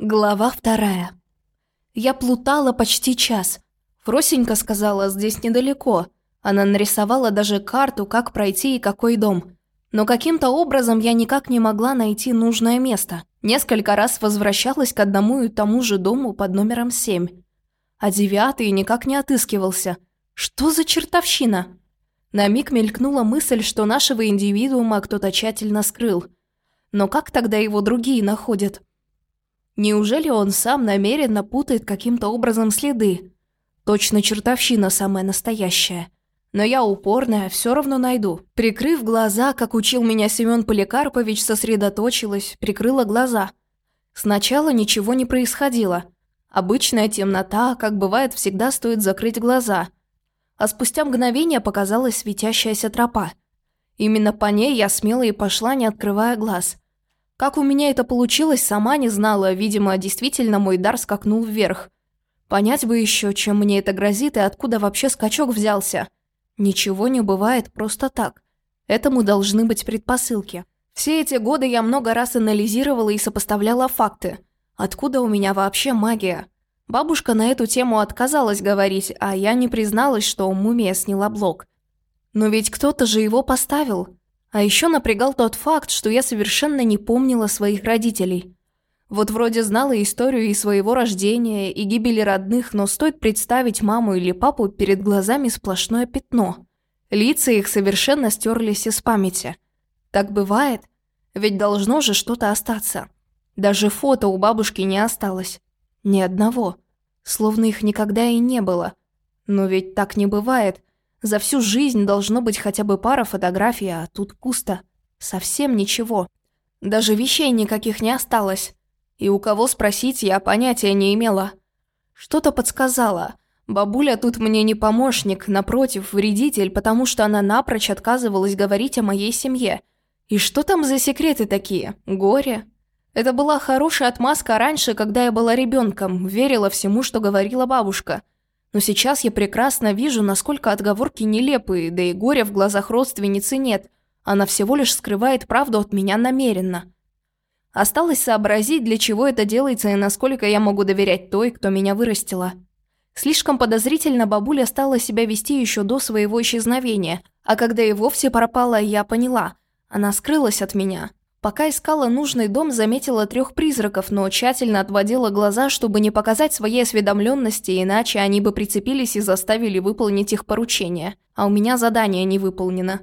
Глава вторая. Я плутала почти час. Фросенька сказала, здесь недалеко. Она нарисовала даже карту, как пройти и какой дом. Но каким-то образом я никак не могла найти нужное место. Несколько раз возвращалась к одному и тому же дому под номером 7. А девятый никак не отыскивался. Что за чертовщина? На миг мелькнула мысль, что нашего индивидуума кто-то тщательно скрыл. Но как тогда его другие находят? Неужели он сам намеренно путает каким-то образом следы? Точно чертовщина самая настоящая. Но я упорная, все равно найду. Прикрыв глаза, как учил меня Семен Поликарпович, сосредоточилась, прикрыла глаза. Сначала ничего не происходило. Обычная темнота, как бывает, всегда стоит закрыть глаза. А спустя мгновение показалась светящаяся тропа. Именно по ней я смело и пошла, не открывая глаз. Как у меня это получилось, сама не знала, видимо, действительно мой дар скакнул вверх. Понять бы еще, чем мне это грозит и откуда вообще скачок взялся. Ничего не бывает просто так. Этому должны быть предпосылки. Все эти годы я много раз анализировала и сопоставляла факты. Откуда у меня вообще магия? Бабушка на эту тему отказалась говорить, а я не призналась, что мумия сняла блок. Но ведь кто-то же его поставил. А еще напрягал тот факт, что я совершенно не помнила своих родителей. Вот вроде знала историю и своего рождения, и гибели родных, но стоит представить маму или папу перед глазами сплошное пятно. Лица их совершенно стерлись из памяти. Так бывает? Ведь должно же что-то остаться. Даже фото у бабушки не осталось. Ни одного. Словно их никогда и не было. Но ведь так не бывает. За всю жизнь должно быть хотя бы пара фотографий, а тут пусто. Совсем ничего. Даже вещей никаких не осталось. И у кого спросить я понятия не имела. Что-то подсказала. Бабуля тут мне не помощник, напротив, вредитель, потому что она напрочь отказывалась говорить о моей семье. И что там за секреты такие? Горе? Это была хорошая отмазка раньше, когда я была ребенком, верила всему, что говорила бабушка – но сейчас я прекрасно вижу, насколько отговорки нелепые, да и горя в глазах родственницы нет. Она всего лишь скрывает правду от меня намеренно. Осталось сообразить, для чего это делается и насколько я могу доверять той, кто меня вырастила. Слишком подозрительно бабуля стала себя вести еще до своего исчезновения, а когда и вовсе пропала, я поняла. Она скрылась от меня. Пока искала нужный дом, заметила трех призраков, но тщательно отводила глаза, чтобы не показать своей осведомленности, иначе они бы прицепились и заставили выполнить их поручение. А у меня задание не выполнено.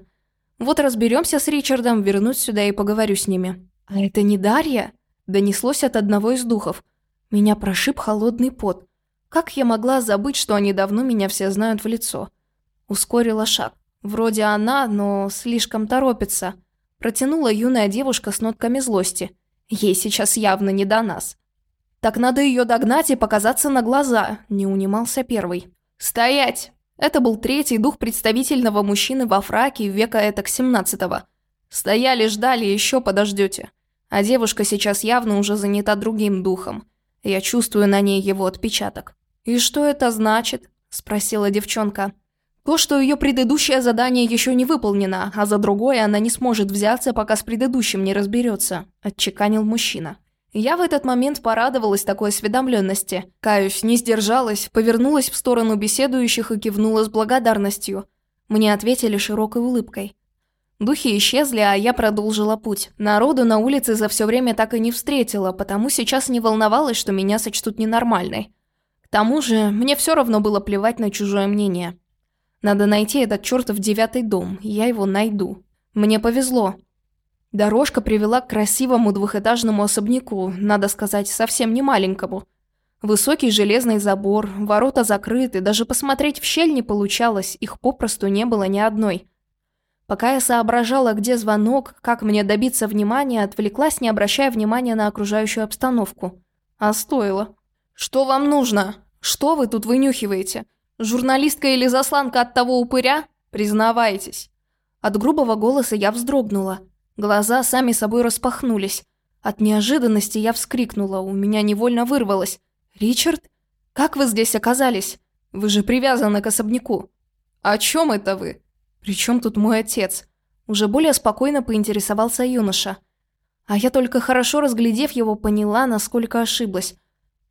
Вот разберемся с Ричардом, вернусь сюда и поговорю с ними. «А это не Дарья?» Донеслось от одного из духов. Меня прошиб холодный пот. Как я могла забыть, что они давно меня все знают в лицо? Ускорила шаг. Вроде она, но слишком торопится. Протянула юная девушка с нотками злости. Ей сейчас явно не до нас. «Так надо ее догнать и показаться на глаза», – не унимался первый. «Стоять!» Это был третий дух представительного мужчины во фраке века этак 17-го. Стояли, ждали, еще подождете. А девушка сейчас явно уже занята другим духом. Я чувствую на ней его отпечаток. «И что это значит?» – спросила девчонка. То, что ее предыдущее задание еще не выполнено, а за другое она не сможет взяться, пока с предыдущим не разберется, отчеканил мужчина. Я в этот момент порадовалась такой осведомленности. Каюсь, не сдержалась, повернулась в сторону беседующих и кивнула с благодарностью. Мне ответили широкой улыбкой. Духи исчезли, а я продолжила путь. Народу на улице за все время так и не встретила, потому сейчас не волновалась, что меня сочтут ненормальной. К тому же, мне все равно было плевать на чужое мнение. Надо найти этот чертов девятый дом, я его найду. Мне повезло. Дорожка привела к красивому двухэтажному особняку, надо сказать, совсем не маленькому. Высокий железный забор, ворота закрыты, даже посмотреть в щель не получалось, их попросту не было ни одной. Пока я соображала, где звонок, как мне добиться внимания, отвлеклась, не обращая внимания на окружающую обстановку. А стоило. «Что вам нужно? Что вы тут вынюхиваете? Журналистка или засланка от того упыря? Признавайтесь. От грубого голоса я вздрогнула. Глаза сами собой распахнулись. От неожиданности я вскрикнула, у меня невольно вырвалось. «Ричард? Как вы здесь оказались? Вы же привязаны к особняку». «О чем это вы?» «При чем тут мой отец?» Уже более спокойно поинтересовался юноша. А я только хорошо разглядев его, поняла, насколько ошиблась.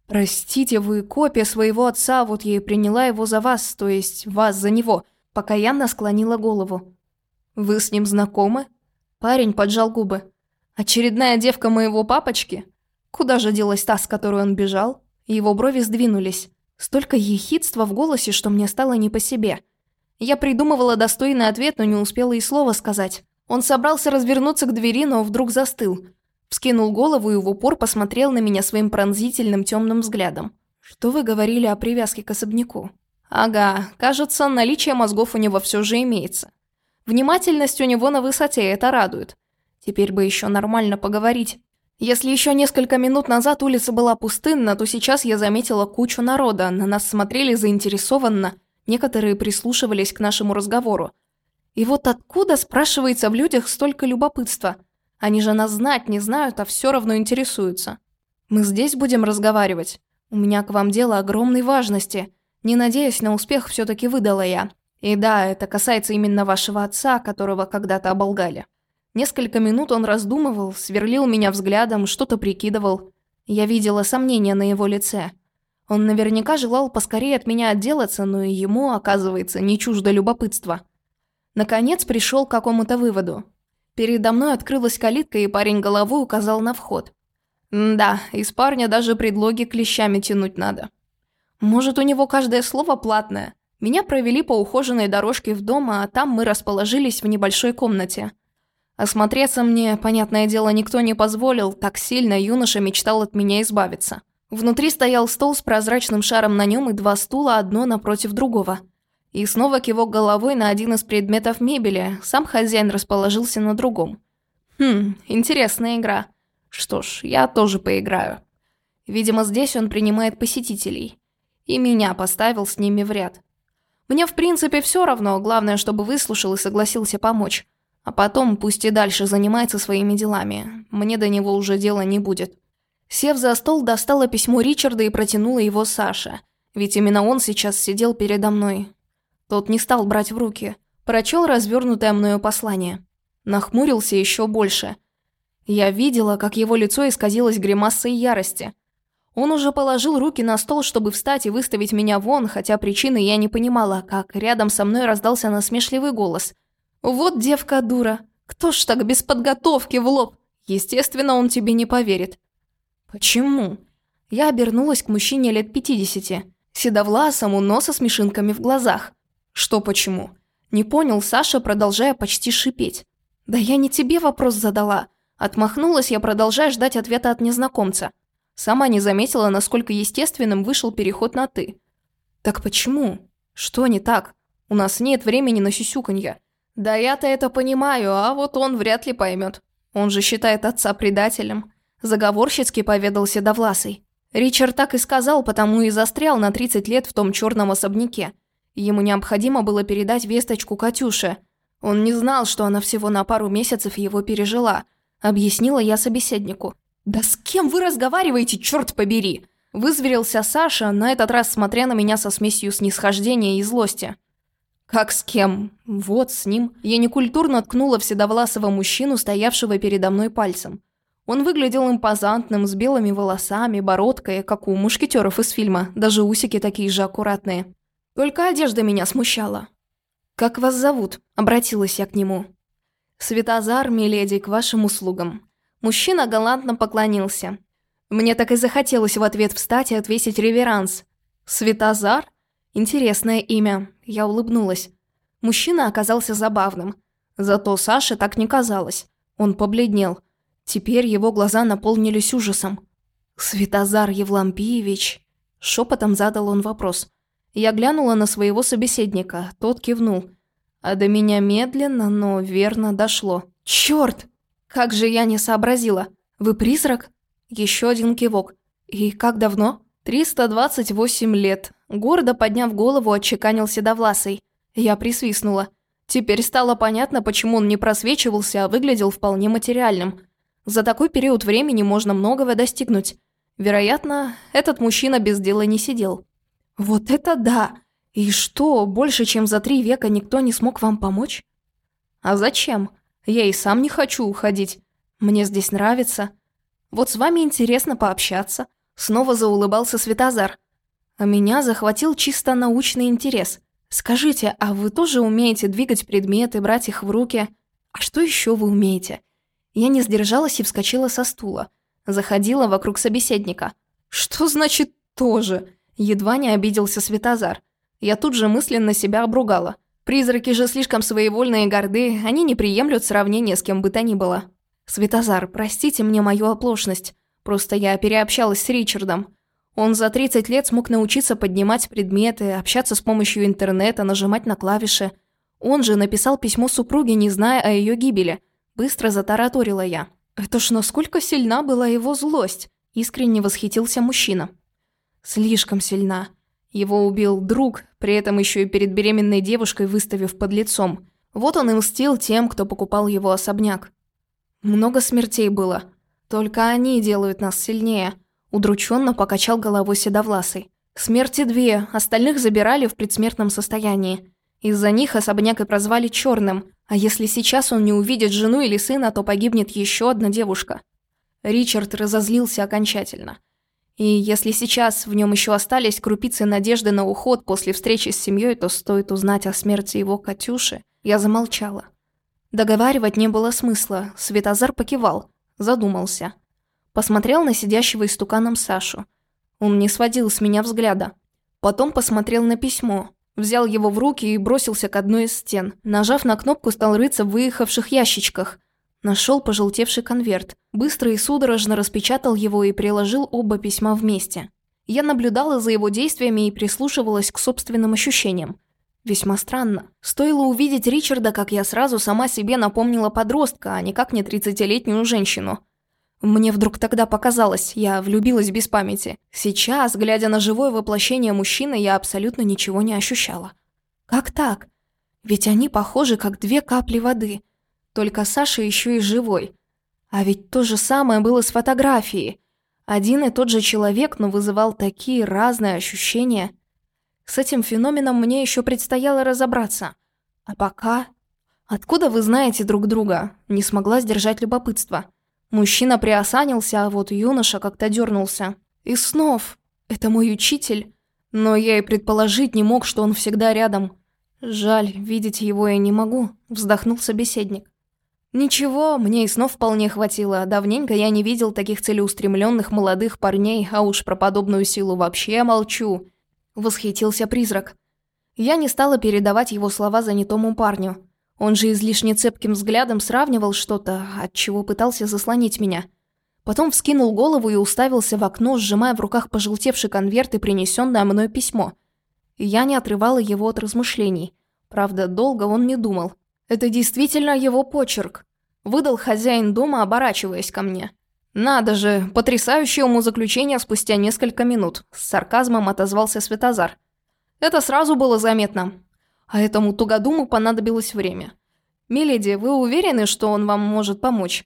«Простите, вы копия своего отца, вот я и приняла его за вас, то есть вас за него», пока Янна склонила голову. «Вы с ним знакомы?» Парень поджал губы. «Очередная девка моего папочки? Куда же делась та, с которой он бежал?» Его брови сдвинулись. Столько ехидства в голосе, что мне стало не по себе. Я придумывала достойный ответ, но не успела и слова сказать. Он собрался развернуться к двери, но вдруг застыл. Вскинул голову и в упор посмотрел на меня своим пронзительным темным взглядом. «Что вы говорили о привязке к особняку?» «Ага, кажется, наличие мозгов у него все же имеется. Внимательность у него на высоте, это радует. Теперь бы еще нормально поговорить. Если еще несколько минут назад улица была пустынна, то сейчас я заметила кучу народа, на нас смотрели заинтересованно, некоторые прислушивались к нашему разговору. И вот откуда, спрашивается, в людях столько любопытства? Они же нас знать не знают, а все равно интересуются. Мы здесь будем разговаривать. У меня к вам дело огромной важности. Не надеясь на успех, все таки выдала я. И да, это касается именно вашего отца, которого когда-то оболгали. Несколько минут он раздумывал, сверлил меня взглядом, что-то прикидывал. Я видела сомнения на его лице. Он наверняка желал поскорее от меня отделаться, но и ему, оказывается, не чуждо любопытство. Наконец пришел к какому-то выводу. Передо мной открылась калитка, и парень головой указал на вход. да, из парня даже предлоги клещами тянуть надо. Может, у него каждое слово платное. Меня провели по ухоженной дорожке в дом, а там мы расположились в небольшой комнате. Осмотреться мне, понятное дело, никто не позволил, так сильно юноша мечтал от меня избавиться. Внутри стоял стол с прозрачным шаром на нем и два стула, одно напротив другого – и снова кивок головой на один из предметов мебели, сам хозяин расположился на другом. Хм, интересная игра. Что ж, я тоже поиграю. Видимо, здесь он принимает посетителей. И меня поставил с ними в ряд. Мне в принципе все равно, главное, чтобы выслушал и согласился помочь. А потом пусть и дальше занимается своими делами. Мне до него уже дела не будет. Сев за стол, достала письмо Ричарда и протянула его Саше. Ведь именно он сейчас сидел передо мной. Тот не стал брать в руки. Прочел развернутое мною послание. Нахмурился еще больше. Я видела, как его лицо исказилось гримасой ярости. Он уже положил руки на стол, чтобы встать и выставить меня вон, хотя причины я не понимала, как рядом со мной раздался насмешливый голос. «Вот девка дура! Кто ж так без подготовки в лоб? Естественно, он тебе не поверит». «Почему?» Я обернулась к мужчине лет пятидесяти, седовласому, но со смешинками в глазах. «Что почему?» Не понял Саша, продолжая почти шипеть. «Да я не тебе вопрос задала». Отмахнулась я, продолжая ждать ответа от незнакомца. Сама не заметила, насколько естественным вышел переход на «ты». «Так почему? Что не так? У нас нет времени на сюсюканье». «Да я-то это понимаю, а вот он вряд ли поймет. Он же считает отца предателем». Заговорщицки поведал Седовласый. Ричард так и сказал, потому и застрял на 30 лет в том черном особняке. Ему необходимо было передать весточку Катюше. Он не знал, что она всего на пару месяцев его пережила. Объяснила я собеседнику. «Да с кем вы разговариваете, черт побери?» Вызверился Саша, на этот раз смотря на меня со смесью снисхождения и злости. «Как с кем?» «Вот, с ним». Я некультурно ткнула в седовласого мужчину, стоявшего передо мной пальцем. Он выглядел импозантным, с белыми волосами, бородкой, как у мушкетеров из фильма, даже усики такие же аккуратные. Только одежда меня смущала. «Как вас зовут?» – обратилась я к нему. «Светозар, миледи, к вашим услугам». Мужчина галантно поклонился. Мне так и захотелось в ответ встать и отвесить реверанс. «Светозар? Интересное имя». Я улыбнулась. Мужчина оказался забавным. Зато Саше так не казалось. Он побледнел. Теперь его глаза наполнились ужасом. «Светозар Евлампиевич?» Шепотом задал он вопрос. Я глянула на своего собеседника, тот кивнул. А до меня медленно, но верно дошло. «Чёрт! Как же я не сообразила! Вы призрак?» Еще один кивок. «И как давно?» «328 лет». Гордо подняв голову, отчеканил седовласый. Я присвистнула. Теперь стало понятно, почему он не просвечивался, а выглядел вполне материальным. За такой период времени можно многого достигнуть. Вероятно, этот мужчина без дела не сидел. «Вот это да! И что, больше чем за три века никто не смог вам помочь?» «А зачем? Я и сам не хочу уходить. Мне здесь нравится. Вот с вами интересно пообщаться. Снова заулыбался Светозар. А меня захватил чисто научный интерес. Скажите, а вы тоже умеете двигать предметы, брать их в руки? А что еще вы умеете? Я не сдержалась и вскочила со стула. Заходила вокруг собеседника. Что значит «тоже»? Едва не обиделся Светозар. Я тут же мысленно себя обругала. Призраки же слишком своевольные и горды, они не приемлют сравнения с кем бы то ни было. Светозар, простите мне мою оплошность. Просто я переобщалась с Ричардом. Он за 30 лет смог научиться поднимать предметы, общаться с помощью интернета, нажимать на клавиши. Он же написал письмо супруге, не зная о ее гибели. Быстро затараторила я. Это ж насколько сильна была его злость, искренне восхитился мужчина. Слишком сильна. Его убил друг, при этом еще и перед беременной девушкой выставив под лицом. Вот он и мстил тем, кто покупал его особняк. Много смертей было. Только они делают нас сильнее. Удрученно покачал головой седовласый. Смерти две, остальных забирали в предсмертном состоянии. Из-за них особняк и прозвали черным, а если сейчас он не увидит жену или сына, то погибнет еще одна девушка. Ричард разозлился окончательно. И если сейчас в нем еще остались крупицы надежды на уход после встречи с семьей, то стоит узнать о смерти его Катюши. Я замолчала. Договаривать не было смысла. Светозар покивал, задумался. Посмотрел на сидящего истуканом Сашу. Он не сводил с меня взгляда. Потом посмотрел на письмо, взял его в руки и бросился к одной из стен. Нажав на кнопку, стал рыться в выехавших ящичках. Нашел пожелтевший конверт. Быстро и судорожно распечатал его и приложил оба письма вместе. Я наблюдала за его действиями и прислушивалась к собственным ощущениям. Весьма странно. Стоило увидеть Ричарда, как я сразу сама себе напомнила подростка, а никак не тридцатилетнюю женщину. Мне вдруг тогда показалось, я влюбилась без памяти. Сейчас, глядя на живое воплощение мужчины, я абсолютно ничего не ощущала. Как так? Ведь они похожи, как две капли воды – только Саша еще и живой. А ведь то же самое было с фотографией. Один и тот же человек, но вызывал такие разные ощущения. С этим феноменом мне еще предстояло разобраться. А пока... Откуда вы знаете друг друга? Не смогла сдержать любопытство. Мужчина приосанился, а вот юноша как-то дернулся. И снов. Это мой учитель. Но я и предположить не мог, что он всегда рядом. Жаль, видеть его я не могу, вздохнул собеседник. Ничего, мне и снов вполне хватило. Давненько я не видел таких целеустремленных молодых парней, а уж про подобную силу вообще молчу. Восхитился призрак. Я не стала передавать его слова занятому парню. Он же излишне цепким взглядом сравнивал что-то, от чего пытался заслонить меня. Потом вскинул голову и уставился в окно, сжимая в руках пожелтевший конверт и принесенное мной письмо. Я не отрывала его от размышлений. Правда, долго он не думал. Это действительно его почерк. Выдал хозяин дома, оборачиваясь ко мне. «Надо же, потрясающее умозаключение спустя несколько минут», с сарказмом отозвался Светозар. Это сразу было заметно. А этому тугодуму понадобилось время. «Миледи, вы уверены, что он вам может помочь?»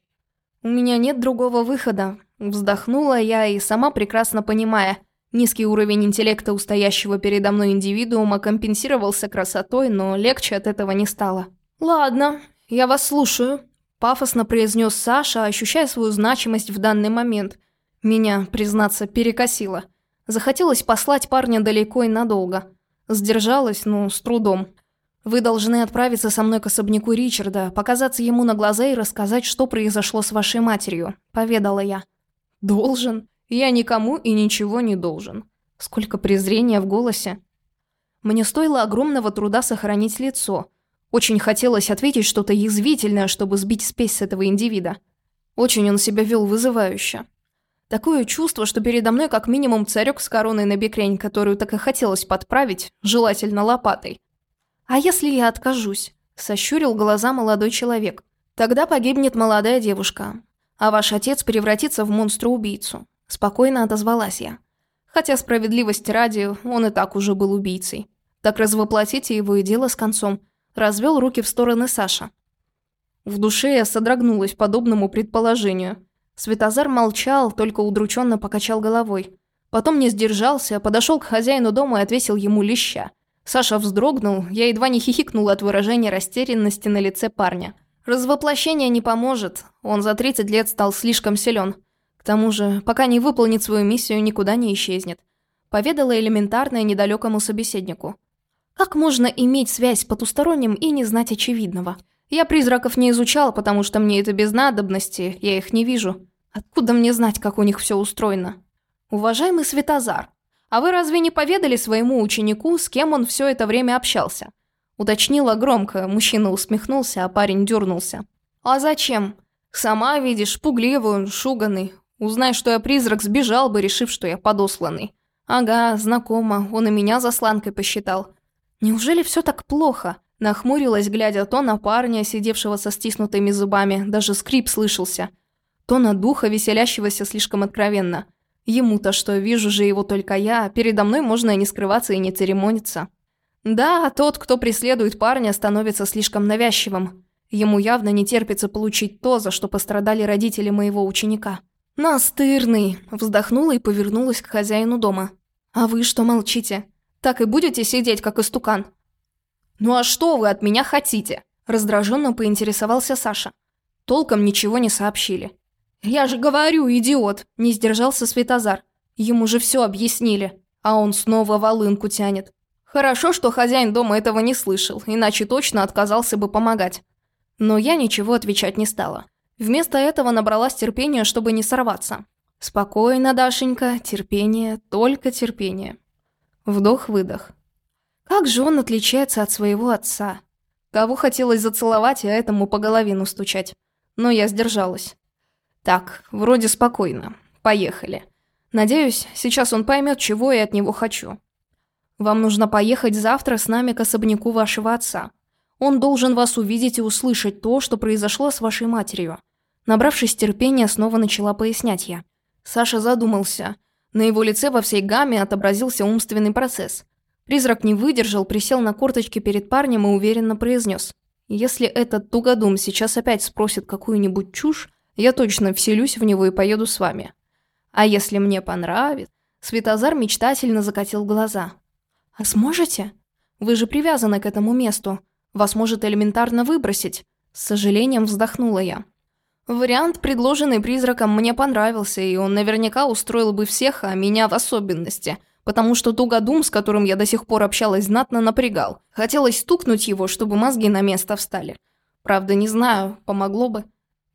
«У меня нет другого выхода», вздохнула я и сама прекрасно понимая. Низкий уровень интеллекта у стоящего передо мной индивидуума компенсировался красотой, но легче от этого не стало. «Ладно, я вас слушаю», – пафосно произнес Саша, ощущая свою значимость в данный момент. Меня, признаться, перекосило. Захотелось послать парня далеко и надолго. Сдержалась, но с трудом. Вы должны отправиться со мной к особняку Ричарда, показаться ему на глаза и рассказать, что произошло с вашей матерью», – поведала я. «Должен? Я никому и ничего не должен». Сколько презрения в голосе. Мне стоило огромного труда сохранить лицо – очень хотелось ответить что-то язвительное, чтобы сбить спесь с этого индивида. Очень он себя вел вызывающе. Такое чувство, что передо мной как минимум царек с короной на бекрень, которую так и хотелось подправить, желательно лопатой. «А если я откажусь?» – сощурил глаза молодой человек. «Тогда погибнет молодая девушка, а ваш отец превратится в монстра-убийцу», – спокойно отозвалась я. Хотя справедливости ради, он и так уже был убийцей. Так развоплотите его и дело с концом. Развел руки в стороны Саша. В душе я содрогнулась подобному предположению. Светозар молчал, только удрученно покачал головой. Потом не сдержался, подошел к хозяину дома и отвесил ему леща. Саша вздрогнул, я едва не хихикнула от выражения растерянности на лице парня. Развоплощение не поможет, он за 30 лет стал слишком силен. К тому же, пока не выполнит свою миссию, никуда не исчезнет. Поведала элементарное недалекому собеседнику. Как можно иметь связь с потусторонним и не знать очевидного? Я призраков не изучал, потому что мне это без надобности, я их не вижу. Откуда мне знать, как у них все устроено? Уважаемый Светозар, а вы разве не поведали своему ученику, с кем он все это время общался? Уточнила громко, мужчина усмехнулся, а парень дернулся. А зачем? Сама видишь, пугливый он, шуганный. Узнай, что я призрак, сбежал бы, решив, что я подосланный. Ага, знакомо, он и меня засланкой посчитал. Неужели все так плохо? Нахмурилась, глядя то на парня, сидевшего со стиснутыми зубами, даже скрип слышался, то на духа, веселящегося слишком откровенно. Ему-то что, вижу же его только я, передо мной можно и не скрываться, и не церемониться. Да, тот, кто преследует парня, становится слишком навязчивым. Ему явно не терпится получить то, за что пострадали родители моего ученика. «Настырный!» – вздохнула и повернулась к хозяину дома. «А вы что молчите? Так и будете сидеть, как истукан?» «Ну а что вы от меня хотите?» Раздраженно поинтересовался Саша. Толком ничего не сообщили. «Я же говорю, идиот!» – не сдержался Светозар. Ему же все объяснили, а он снова волынку тянет. Хорошо, что хозяин дома этого не слышал, иначе точно отказался бы помогать. Но я ничего отвечать не стала. Вместо этого набралась терпения, чтобы не сорваться. Спокойно, Дашенька, терпение, только терпение. Вдох-выдох. Как же он отличается от своего отца? Кого хотелось зацеловать, а этому по голове настучать. Но я сдержалась. Так, вроде спокойно. Поехали. Надеюсь, сейчас он поймет, чего я от него хочу. Вам нужно поехать завтра с нами к особняку вашего отца. Он должен вас увидеть и услышать то, что произошло с вашей матерью. Набравшись терпения, снова начала пояснять я. Саша задумался. На его лице во всей гамме отобразился умственный процесс. Призрак не выдержал, присел на корточки перед парнем и уверенно произнес. «Если этот тугодум сейчас опять спросит какую-нибудь чушь, я точно вселюсь в него и поеду с вами. А если мне понравится...» Светозар мечтательно закатил глаза. «А сможете? Вы же привязаны к этому месту. Вас может элементарно выбросить». С сожалением вздохнула я. Вариант, предложенный призраком, мне понравился, и он наверняка устроил бы всех, а меня в особенности – потому что тугодум, с которым я до сих пор общалась, знатно напрягал. Хотелось стукнуть его, чтобы мозги на место встали. Правда, не знаю, помогло бы.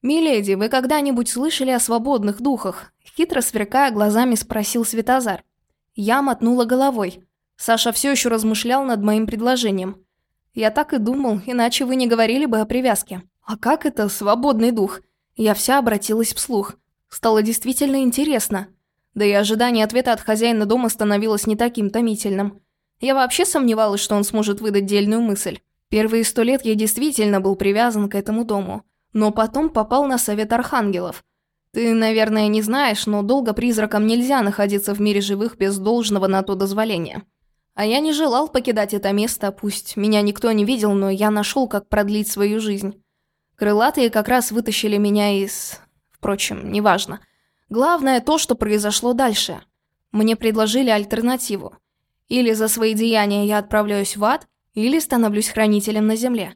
«Миледи, вы когда-нибудь слышали о свободных духах?» Хитро сверкая глазами, спросил Светозар. Я мотнула головой. Саша все еще размышлял над моим предложением. Я так и думал, иначе вы не говорили бы о привязке. А как это свободный дух? Я вся обратилась вслух. Стало действительно интересно. Да и ожидание ответа от хозяина дома становилось не таким томительным. Я вообще сомневалась, что он сможет выдать дельную мысль. Первые сто лет я действительно был привязан к этому дому. Но потом попал на совет архангелов. Ты, наверное, не знаешь, но долго призракам нельзя находиться в мире живых без должного на то дозволения. А я не желал покидать это место, пусть меня никто не видел, но я нашел, как продлить свою жизнь. Крылатые как раз вытащили меня из... Впрочем, неважно. Главное то, что произошло дальше. Мне предложили альтернативу. Или за свои деяния я отправляюсь в ад, или становлюсь хранителем на земле.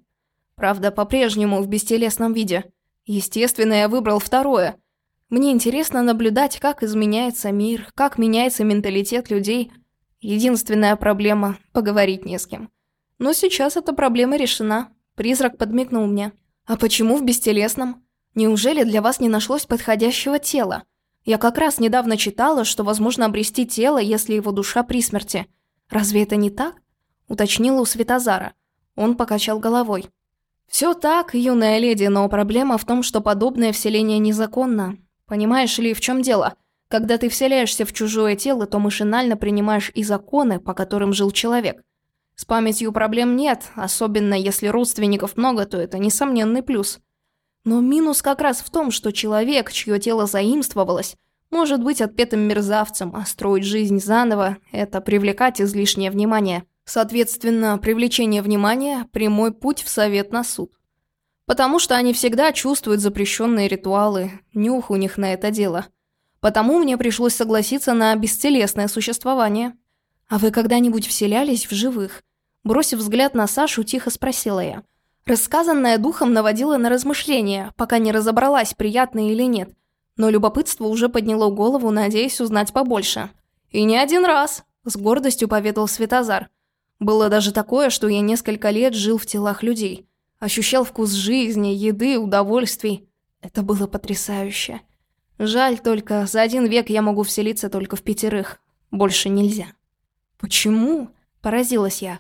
Правда, по-прежнему в бестелесном виде. Естественно, я выбрал второе. Мне интересно наблюдать, как изменяется мир, как меняется менталитет людей. Единственная проблема – поговорить не с кем. Но сейчас эта проблема решена. Призрак подмигнул мне. А почему в бестелесном? Неужели для вас не нашлось подходящего тела? Я как раз недавно читала, что возможно обрести тело, если его душа при смерти. Разве это не так? Уточнила у Светозара. Он покачал головой. Все так, юная леди, но проблема в том, что подобное вселение незаконно. Понимаешь ли, в чем дело? Когда ты вселяешься в чужое тело, то машинально принимаешь и законы, по которым жил человек. С памятью проблем нет, особенно если родственников много, то это несомненный плюс. Но минус как раз в том, что человек, чье тело заимствовалось, может быть отпетым мерзавцем, а строить жизнь заново – это привлекать излишнее внимание. Соответственно, привлечение внимания – прямой путь в совет на суд. Потому что они всегда чувствуют запрещенные ритуалы, нюх у них на это дело. Потому мне пришлось согласиться на бесцелесное существование. А вы когда-нибудь вселялись в живых? Бросив взгляд на Сашу, тихо спросила я – Рассказанное духом наводило на размышления, пока не разобралась, приятно или нет. Но любопытство уже подняло голову, надеясь узнать побольше. «И не один раз», — с гордостью поведал Светозар. «Было даже такое, что я несколько лет жил в телах людей. Ощущал вкус жизни, еды, удовольствий. Это было потрясающе. Жаль только, за один век я могу вселиться только в пятерых. Больше нельзя». «Почему?» – поразилась я.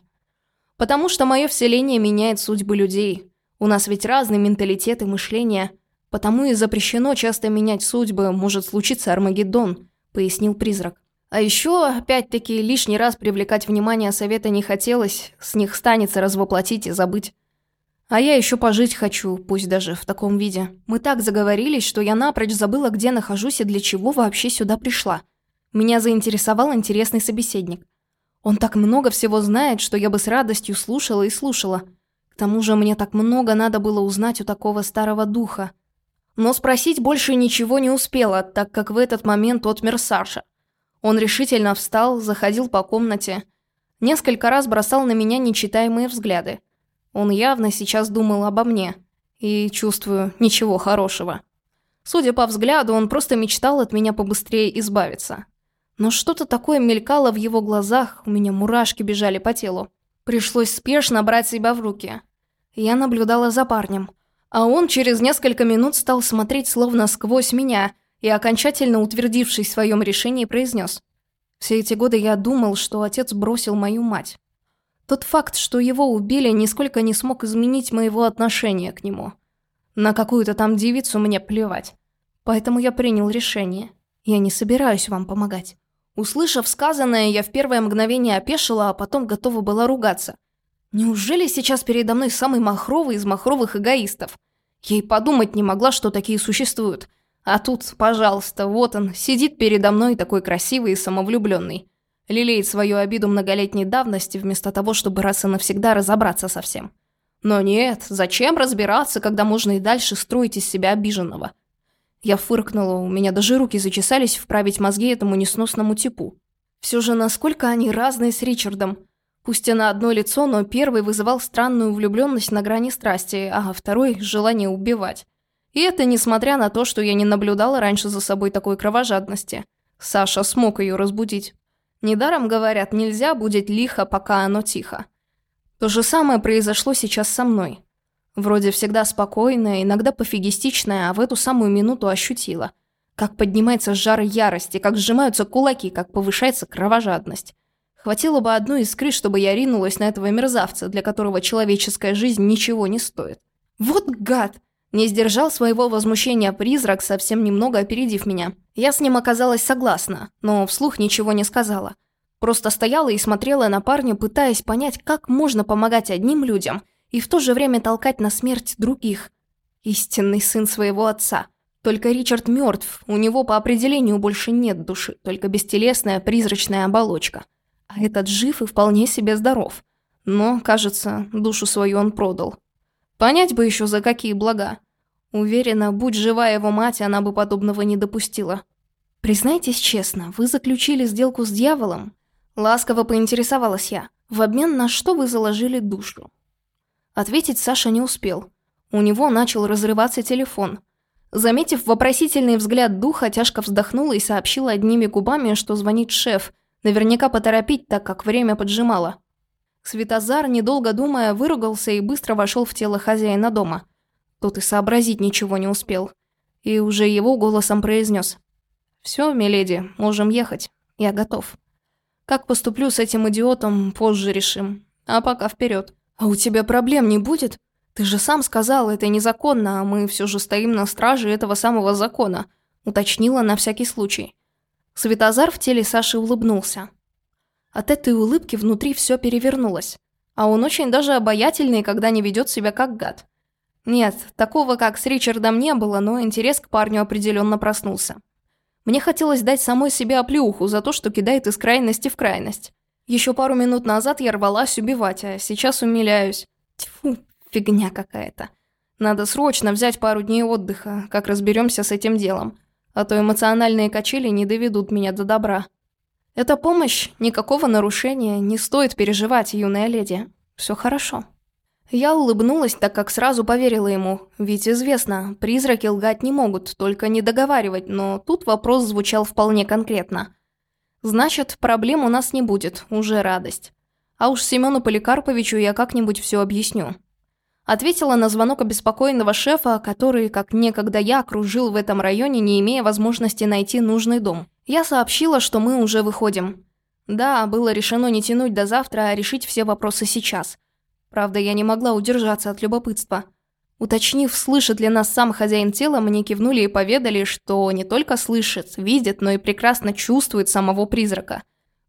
«Потому что мое вселение меняет судьбы людей. У нас ведь разный менталитет и мышление. Потому и запрещено часто менять судьбы, может случиться Армагеддон», – пояснил призрак. А еще, опять-таки, лишний раз привлекать внимание совета не хотелось, с них станется развоплотить и забыть. А я еще пожить хочу, пусть даже в таком виде. Мы так заговорились, что я напрочь забыла, где нахожусь и для чего вообще сюда пришла. Меня заинтересовал интересный собеседник. Он так много всего знает, что я бы с радостью слушала и слушала. К тому же мне так много надо было узнать у такого старого духа. Но спросить больше ничего не успела, так как в этот момент отмер Саша. Он решительно встал, заходил по комнате. Несколько раз бросал на меня нечитаемые взгляды. Он явно сейчас думал обо мне. И, чувствую, ничего хорошего. Судя по взгляду, он просто мечтал от меня побыстрее избавиться. Но что-то такое мелькало в его глазах, у меня мурашки бежали по телу. Пришлось спешно брать себя в руки. Я наблюдала за парнем. А он через несколько минут стал смотреть словно сквозь меня и, окончательно утвердившись в своем решении, произнес. «Все эти годы я думал, что отец бросил мою мать. Тот факт, что его убили, нисколько не смог изменить моего отношения к нему. На какую-то там девицу мне плевать. Поэтому я принял решение. Я не собираюсь вам помогать. Услышав сказанное, я в первое мгновение опешила, а потом готова была ругаться. Неужели сейчас передо мной самый махровый из махровых эгоистов? Я и подумать не могла, что такие существуют. А тут, пожалуйста, вот он, сидит передо мной такой красивый и самовлюбленный лелеет свою обиду многолетней давности вместо того, чтобы раз и навсегда разобраться со всем. Но нет, зачем разбираться, когда можно и дальше строить из себя обиженного? Я фыркнула, у меня даже руки зачесались вправить мозги этому несносному типу. Все же насколько они разные с Ричардом. Пусть и на одно лицо, но первый вызывал странную влюбленность на грани страсти, а второй – желание убивать. И это несмотря на то, что я не наблюдала раньше за собой такой кровожадности. Саша смог ее разбудить. Недаром говорят, нельзя будет лихо, пока оно тихо. То же самое произошло сейчас со мной. Вроде всегда спокойная, иногда пофигистичная, а в эту самую минуту ощутила. Как поднимается жар ярости, как сжимаются кулаки, как повышается кровожадность. Хватило бы одной искры, чтобы я ринулась на этого мерзавца, для которого человеческая жизнь ничего не стоит. Вот гад! Не сдержал своего возмущения призрак, совсем немного опередив меня. Я с ним оказалась согласна, но вслух ничего не сказала. Просто стояла и смотрела на парня, пытаясь понять, как можно помогать одним людям и в то же время толкать на смерть других. Истинный сын своего отца. Только Ричард мертв, у него по определению больше нет души, только бестелесная призрачная оболочка. А этот жив и вполне себе здоров. Но, кажется, душу свою он продал. Понять бы еще за какие блага. Уверена, будь жива его мать, она бы подобного не допустила. Признайтесь честно, вы заключили сделку с дьяволом? Ласково поинтересовалась я. В обмен на что вы заложили душу? Ответить Саша не успел. У него начал разрываться телефон. Заметив вопросительный взгляд духа, тяжко вздохнула и сообщила одними губами, что звонит шеф. Наверняка поторопить, так как время поджимало. Светозар, недолго думая, выругался и быстро вошел в тело хозяина дома. Тот и сообразить ничего не успел. И уже его голосом произнес: «Все, миледи, можем ехать. Я готов. Как поступлю с этим идиотом, позже решим. А пока вперед. А у тебя проблем не будет? Ты же сам сказал, это незаконно, а мы все же стоим на страже этого самого закона», уточнила на всякий случай. Светозар в теле Саши улыбнулся. От этой улыбки внутри все перевернулось. А он очень даже обаятельный, когда не ведет себя как гад. Нет, такого как с Ричардом не было, но интерес к парню определенно проснулся. Мне хотелось дать самой себе оплеуху за то, что кидает из крайности в крайность. Еще пару минут назад я рвалась убивать, а сейчас умиляюсь. Тьфу, фигня какая-то. Надо срочно взять пару дней отдыха, как разберемся с этим делом. А то эмоциональные качели не доведут меня до добра. Это помощь, никакого нарушения, не стоит переживать, юная леди. Все хорошо. Я улыбнулась, так как сразу поверила ему, ведь известно, призраки лгать не могут, только не договаривать, но тут вопрос звучал вполне конкретно. Значит, проблем у нас не будет, уже радость. А уж Семену Поликарповичу я как-нибудь все объясню. Ответила на звонок обеспокоенного шефа, который, как некогда я, кружил в этом районе, не имея возможности найти нужный дом. Я сообщила, что мы уже выходим. Да, было решено не тянуть до завтра, а решить все вопросы сейчас. Правда, я не могла удержаться от любопытства. Уточнив, слышит ли нас сам хозяин тела, мне кивнули и поведали, что не только слышит, видит, но и прекрасно чувствует самого призрака.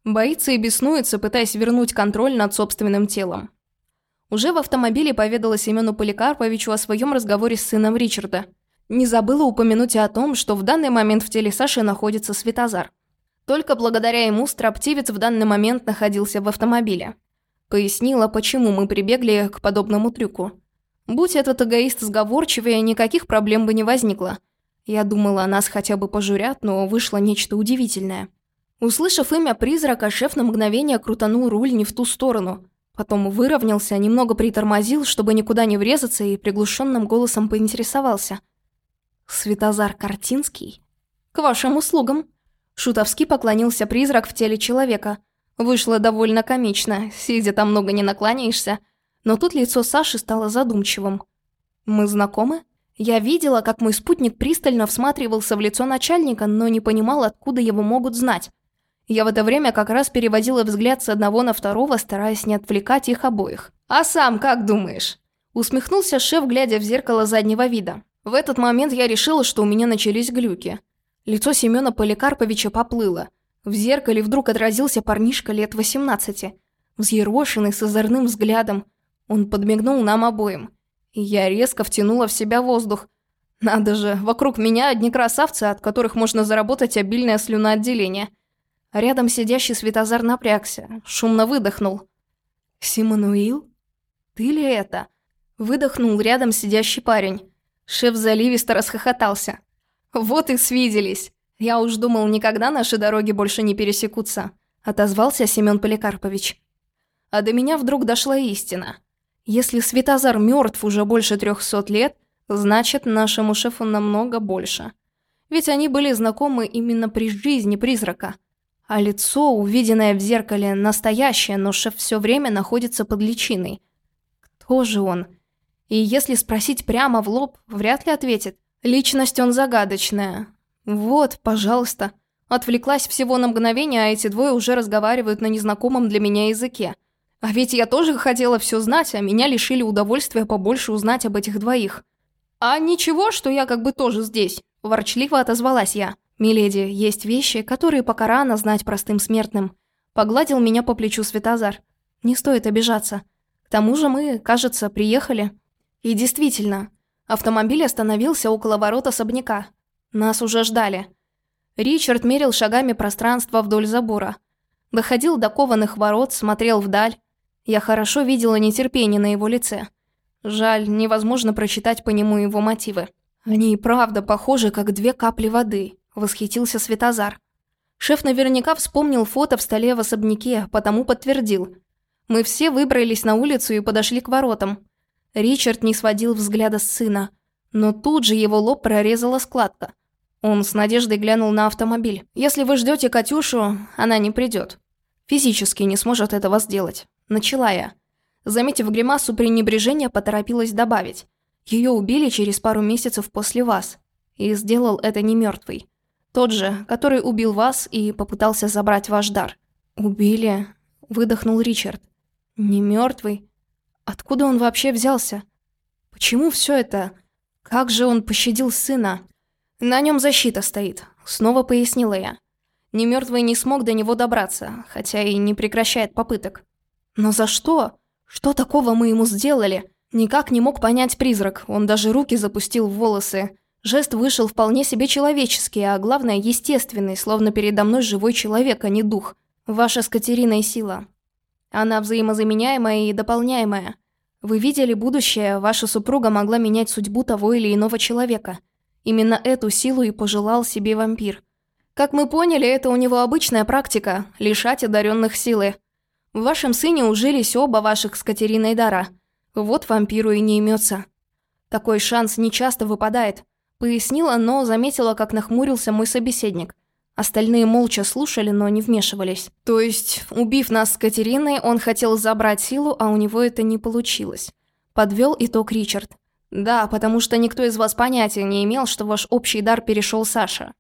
Боится и беснуется, пытаясь вернуть контроль над собственным телом. Уже в автомобиле поведала Семену Поликарповичу о своем разговоре с сыном Ричарда. Не забыла упомянуть и о том, что в данный момент в теле Саши находится Светозар. Только благодаря ему строптивец в данный момент находился в автомобиле. Пояснила, почему мы прибегли к подобному трюку. Будь этот эгоист сговорчивее, никаких проблем бы не возникло. Я думала, нас хотя бы пожурят, но вышло нечто удивительное. Услышав имя призрака, шеф на мгновение крутанул руль не в ту сторону – Потом выровнялся, немного притормозил, чтобы никуда не врезаться, и приглушенным голосом поинтересовался. «Светозар Картинский?» «К вашим услугам!» Шутовски поклонился призрак в теле человека. Вышло довольно комично, сидя там много не накланяешься. Но тут лицо Саши стало задумчивым. «Мы знакомы?» Я видела, как мой спутник пристально всматривался в лицо начальника, но не понимал, откуда его могут знать. Я в это время как раз переводила взгляд с одного на второго, стараясь не отвлекать их обоих. «А сам как думаешь?» Усмехнулся шеф, глядя в зеркало заднего вида. В этот момент я решила, что у меня начались глюки. Лицо Семёна Поликарповича поплыло. В зеркале вдруг отразился парнишка лет 18. Взъерошенный, с озорным взглядом. Он подмигнул нам обоим. Я резко втянула в себя воздух. Надо же, вокруг меня одни красавцы, от которых можно заработать обильное слюноотделение. Рядом сидящий Светозар напрягся, шумно выдохнул. «Симонуил? Ты ли это?» Выдохнул рядом сидящий парень. Шеф заливисто расхохотался. «Вот и свиделись. Я уж думал, никогда наши дороги больше не пересекутся», отозвался Семен Поликарпович. А до меня вдруг дошла истина. Если Светозар мертв уже больше трехсот лет, значит, нашему шефу намного больше. Ведь они были знакомы именно при жизни призрака – а лицо, увиденное в зеркале, настоящее, но шеф все время находится под личиной. Кто же он? И если спросить прямо в лоб, вряд ли ответит. Личность он загадочная. Вот, пожалуйста. Отвлеклась всего на мгновение, а эти двое уже разговаривают на незнакомом для меня языке. А ведь я тоже хотела все знать, а меня лишили удовольствия побольше узнать об этих двоих. А ничего, что я как бы тоже здесь, ворчливо отозвалась я. «Миледи, есть вещи, которые пока рано знать простым смертным». Погладил меня по плечу Светозар. «Не стоит обижаться. К тому же мы, кажется, приехали». И действительно, автомобиль остановился около ворот особняка. Нас уже ждали. Ричард мерил шагами пространство вдоль забора. Доходил до кованых ворот, смотрел вдаль. Я хорошо видела нетерпение на его лице. Жаль, невозможно прочитать по нему его мотивы. Они и правда похожи, как две капли воды восхитился Светозар. Шеф наверняка вспомнил фото в столе в особняке, потому подтвердил. Мы все выбрались на улицу и подошли к воротам. Ричард не сводил взгляда с сына, но тут же его лоб прорезала складка. Он с надеждой глянул на автомобиль. «Если вы ждете Катюшу, она не придет. Физически не сможет этого сделать». Начала я. Заметив гримасу пренебрежения, поторопилась добавить. Ее убили через пару месяцев после вас. И сделал это не мертвый. Тот же, который убил вас и попытался забрать ваш дар. Убили, выдохнул Ричард. Не мертвый. Откуда он вообще взялся? Почему все это? Как же он пощадил сына? На нем защита стоит, снова пояснила я. Немертвый не смог до него добраться, хотя и не прекращает попыток. Но за что? Что такого мы ему сделали? Никак не мог понять призрак, он даже руки запустил в волосы. Жест вышел вполне себе человеческий, а главное, естественный, словно передо мной живой человек, а не дух. Ваша с Катериной сила. Она взаимозаменяемая и дополняемая. Вы видели будущее, ваша супруга могла менять судьбу того или иного человека. Именно эту силу и пожелал себе вампир. Как мы поняли, это у него обычная практика – лишать одаренных силы. В вашем сыне ужились оба ваших с Катериной дара – Вот вампиру и не имется. Такой шанс нечасто выпадает. Пояснила, но заметила, как нахмурился мой собеседник. Остальные молча слушали, но не вмешивались. То есть, убив нас с Катериной, он хотел забрать силу, а у него это не получилось. Подвел итог Ричард. Да, потому что никто из вас понятия не имел, что ваш общий дар перешел Саша.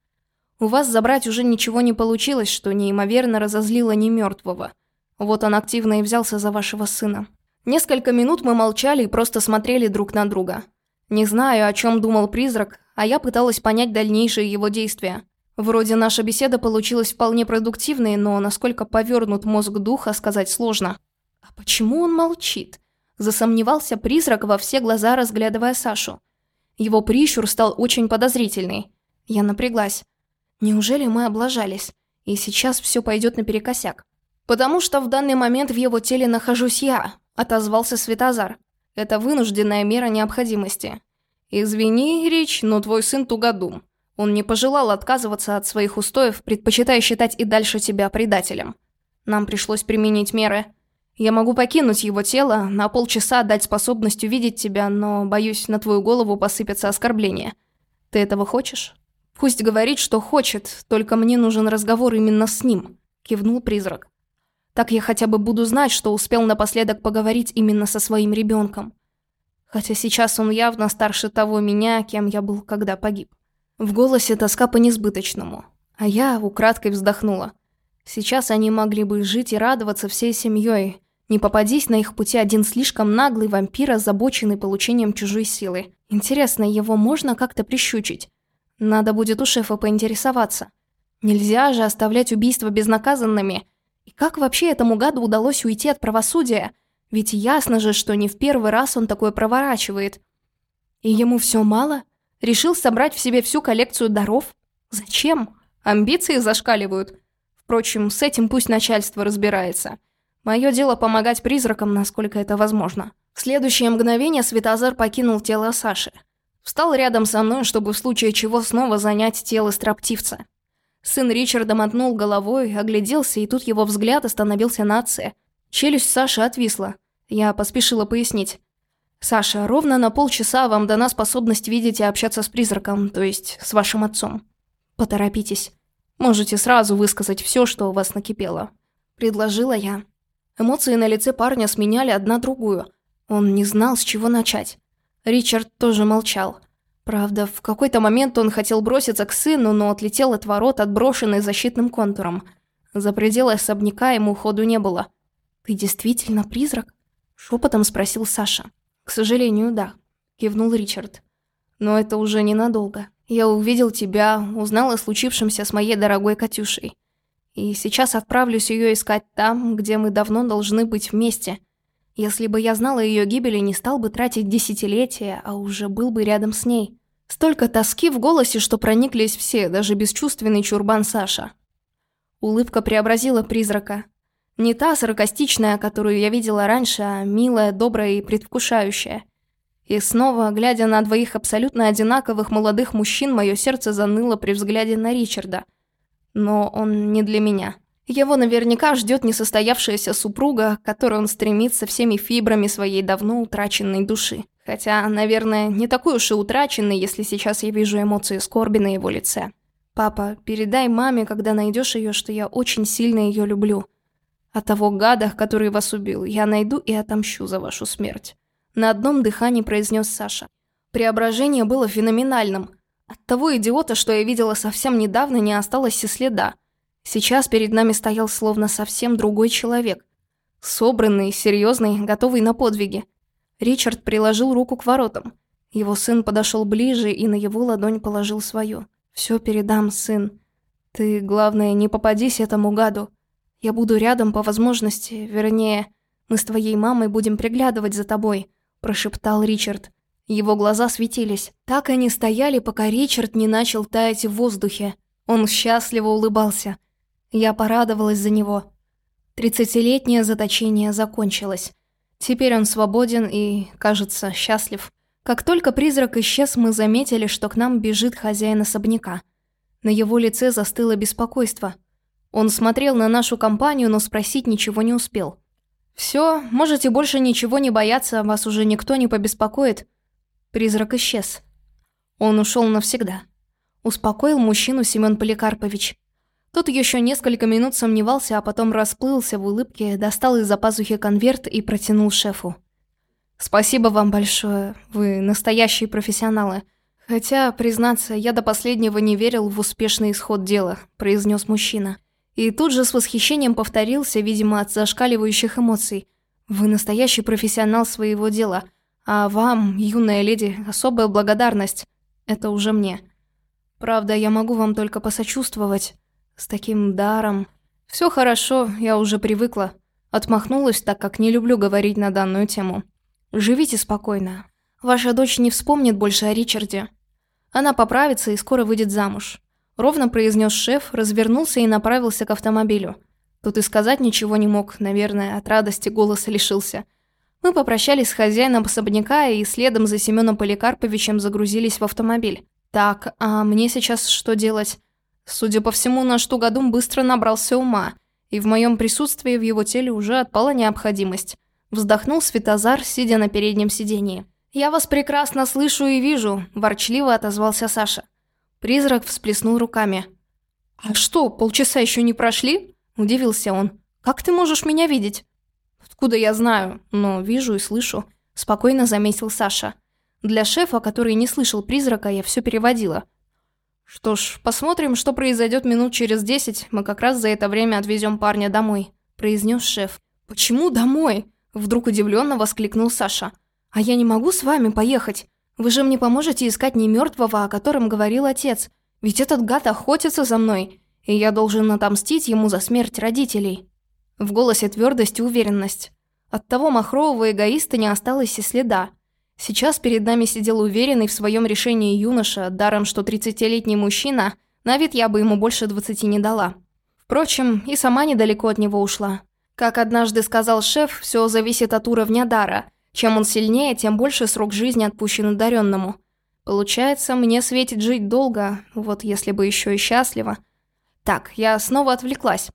У вас забрать уже ничего не получилось, что неимоверно разозлило немертвого. Вот он активно и взялся за вашего сына. Несколько минут мы молчали и просто смотрели друг на друга. Не знаю, о чем думал призрак, а я пыталась понять дальнейшие его действия. Вроде наша беседа получилась вполне продуктивной, но насколько повернут мозг духа, сказать сложно. А почему он молчит? Засомневался призрак во все глаза, разглядывая Сашу. Его прищур стал очень подозрительный. Я напряглась. Неужели мы облажались? И сейчас все пойдет наперекосяк. «Потому что в данный момент в его теле нахожусь я», — отозвался Светозар. «Это вынужденная мера необходимости. Извини, Рич, но твой сын тугодум. Он не пожелал отказываться от своих устоев, предпочитая считать и дальше тебя предателем. Нам пришлось применить меры. Я могу покинуть его тело, на полчаса дать способность увидеть тебя, но, боюсь, на твою голову посыпятся оскорбления. Ты этого хочешь?» «Пусть говорит, что хочет, только мне нужен разговор именно с ним», — кивнул призрак. Так я хотя бы буду знать, что успел напоследок поговорить именно со своим ребенком. Хотя сейчас он явно старше того меня, кем я был, когда погиб. В голосе тоска по несбыточному. А я украдкой вздохнула. Сейчас они могли бы жить и радоваться всей семьей. Не попадись на их пути один слишком наглый вампир, озабоченный получением чужой силы. Интересно, его можно как-то прищучить? Надо будет у шефа поинтересоваться. Нельзя же оставлять убийства безнаказанными – и как вообще этому гаду удалось уйти от правосудия? Ведь ясно же, что не в первый раз он такое проворачивает. И ему все мало? Решил собрать в себе всю коллекцию даров? Зачем? Амбиции зашкаливают. Впрочем, с этим пусть начальство разбирается. Мое дело помогать призракам, насколько это возможно. В следующее мгновение Светозар покинул тело Саши. Встал рядом со мной, чтобы в случае чего снова занять тело строптивца. Сын Ричарда мотнул головой, огляделся, и тут его взгляд остановился на отце. Челюсть Саши отвисла. Я поспешила пояснить. «Саша, ровно на полчаса вам дана способность видеть и общаться с призраком, то есть с вашим отцом. Поторопитесь. Можете сразу высказать все, что у вас накипело». Предложила я. Эмоции на лице парня сменяли одна другую. Он не знал, с чего начать. Ричард тоже молчал. Правда, в какой-то момент он хотел броситься к сыну, но отлетел от ворот, отброшенный защитным контуром. За пределы особняка ему ходу не было. «Ты действительно призрак?» – шепотом спросил Саша. «К сожалению, да», – кивнул Ричард. «Но это уже ненадолго. Я увидел тебя, узнал о случившемся с моей дорогой Катюшей. И сейчас отправлюсь ее искать там, где мы давно должны быть вместе. Если бы я знала ее гибели, не стал бы тратить десятилетия, а уже был бы рядом с ней». Столько тоски в голосе, что прониклись все, даже бесчувственный чурбан Саша. Улыбка преобразила призрака. Не та саркастичная, которую я видела раньше, а милая, добрая и предвкушающая. И снова, глядя на двоих абсолютно одинаковых молодых мужчин, мое сердце заныло при взгляде на Ричарда. Но он не для меня. Его наверняка ждет несостоявшаяся супруга, к которой он стремится всеми фибрами своей давно утраченной души. Хотя, наверное, не такой уж и утраченный, если сейчас я вижу эмоции скорби на его лице. «Папа, передай маме, когда найдешь ее, что я очень сильно ее люблю. А того гада, который вас убил, я найду и отомщу за вашу смерть». На одном дыхании произнес Саша. Преображение было феноменальным. От того идиота, что я видела совсем недавно, не осталось и следа. Сейчас перед нами стоял словно совсем другой человек. Собранный, серьезный, готовый на подвиги. Ричард приложил руку к воротам. Его сын подошел ближе и на его ладонь положил свою. «Все передам, сын. Ты, главное, не попадись этому гаду. Я буду рядом по возможности, вернее, мы с твоей мамой будем приглядывать за тобой», – прошептал Ричард. Его глаза светились. Так они стояли, пока Ричард не начал таять в воздухе. Он счастливо улыбался. Я порадовалась за него. Тридцатилетнее заточение закончилось. Теперь он свободен и, кажется, счастлив. Как только призрак исчез, мы заметили, что к нам бежит хозяин особняка. На его лице застыло беспокойство. Он смотрел на нашу компанию, но спросить ничего не успел. Все, можете больше ничего не бояться, вас уже никто не побеспокоит. Призрак исчез. Он ушел навсегда. Успокоил мужчину Семен Поликарпович. Тот еще несколько минут сомневался, а потом расплылся в улыбке, достал из-за пазухи конверт и протянул шефу. «Спасибо вам большое, вы настоящие профессионалы. Хотя, признаться, я до последнего не верил в успешный исход дела», – произнес мужчина. И тут же с восхищением повторился, видимо, от зашкаливающих эмоций. «Вы настоящий профессионал своего дела, а вам, юная леди, особая благодарность. Это уже мне. Правда, я могу вам только посочувствовать. С таким даром. Все хорошо, я уже привыкла. Отмахнулась, так как не люблю говорить на данную тему. Живите спокойно. Ваша дочь не вспомнит больше о Ричарде. Она поправится и скоро выйдет замуж. Ровно произнес шеф, развернулся и направился к автомобилю. Тут и сказать ничего не мог, наверное, от радости голоса лишился. Мы попрощались с хозяином особняка и следом за Семеном Поликарповичем загрузились в автомобиль. Так, а мне сейчас что делать? Судя по всему, наш тугодум быстро набрался ума, и в моем присутствии в его теле уже отпала необходимость. Вздохнул Светозар, сидя на переднем сидении. «Я вас прекрасно слышу и вижу», – ворчливо отозвался Саша. Призрак всплеснул руками. «А что, полчаса еще не прошли?» – удивился он. «Как ты можешь меня видеть?» «Откуда я знаю? Но вижу и слышу», – спокойно заметил Саша. Для шефа, который не слышал призрака, я все переводила. «Что ж, посмотрим, что произойдет минут через десять. Мы как раз за это время отвезем парня домой», – произнес шеф. «Почему домой?» – вдруг удивленно воскликнул Саша. «А я не могу с вами поехать. Вы же мне поможете искать не мертвого, о котором говорил отец. Ведь этот гад охотится за мной, и я должен отомстить ему за смерть родителей». В голосе твердость и уверенность. От того махрового эгоиста не осталось и следа. Сейчас перед нами сидел уверенный в своем решении юноша, даром что 30-летний мужчина, на вид я бы ему больше 20 не дала. Впрочем, и сама недалеко от него ушла. Как однажды сказал шеф, все зависит от уровня дара. Чем он сильнее, тем больше срок жизни отпущен одаренному. Получается, мне светит жить долго, вот если бы еще и счастливо. Так, я снова отвлеклась.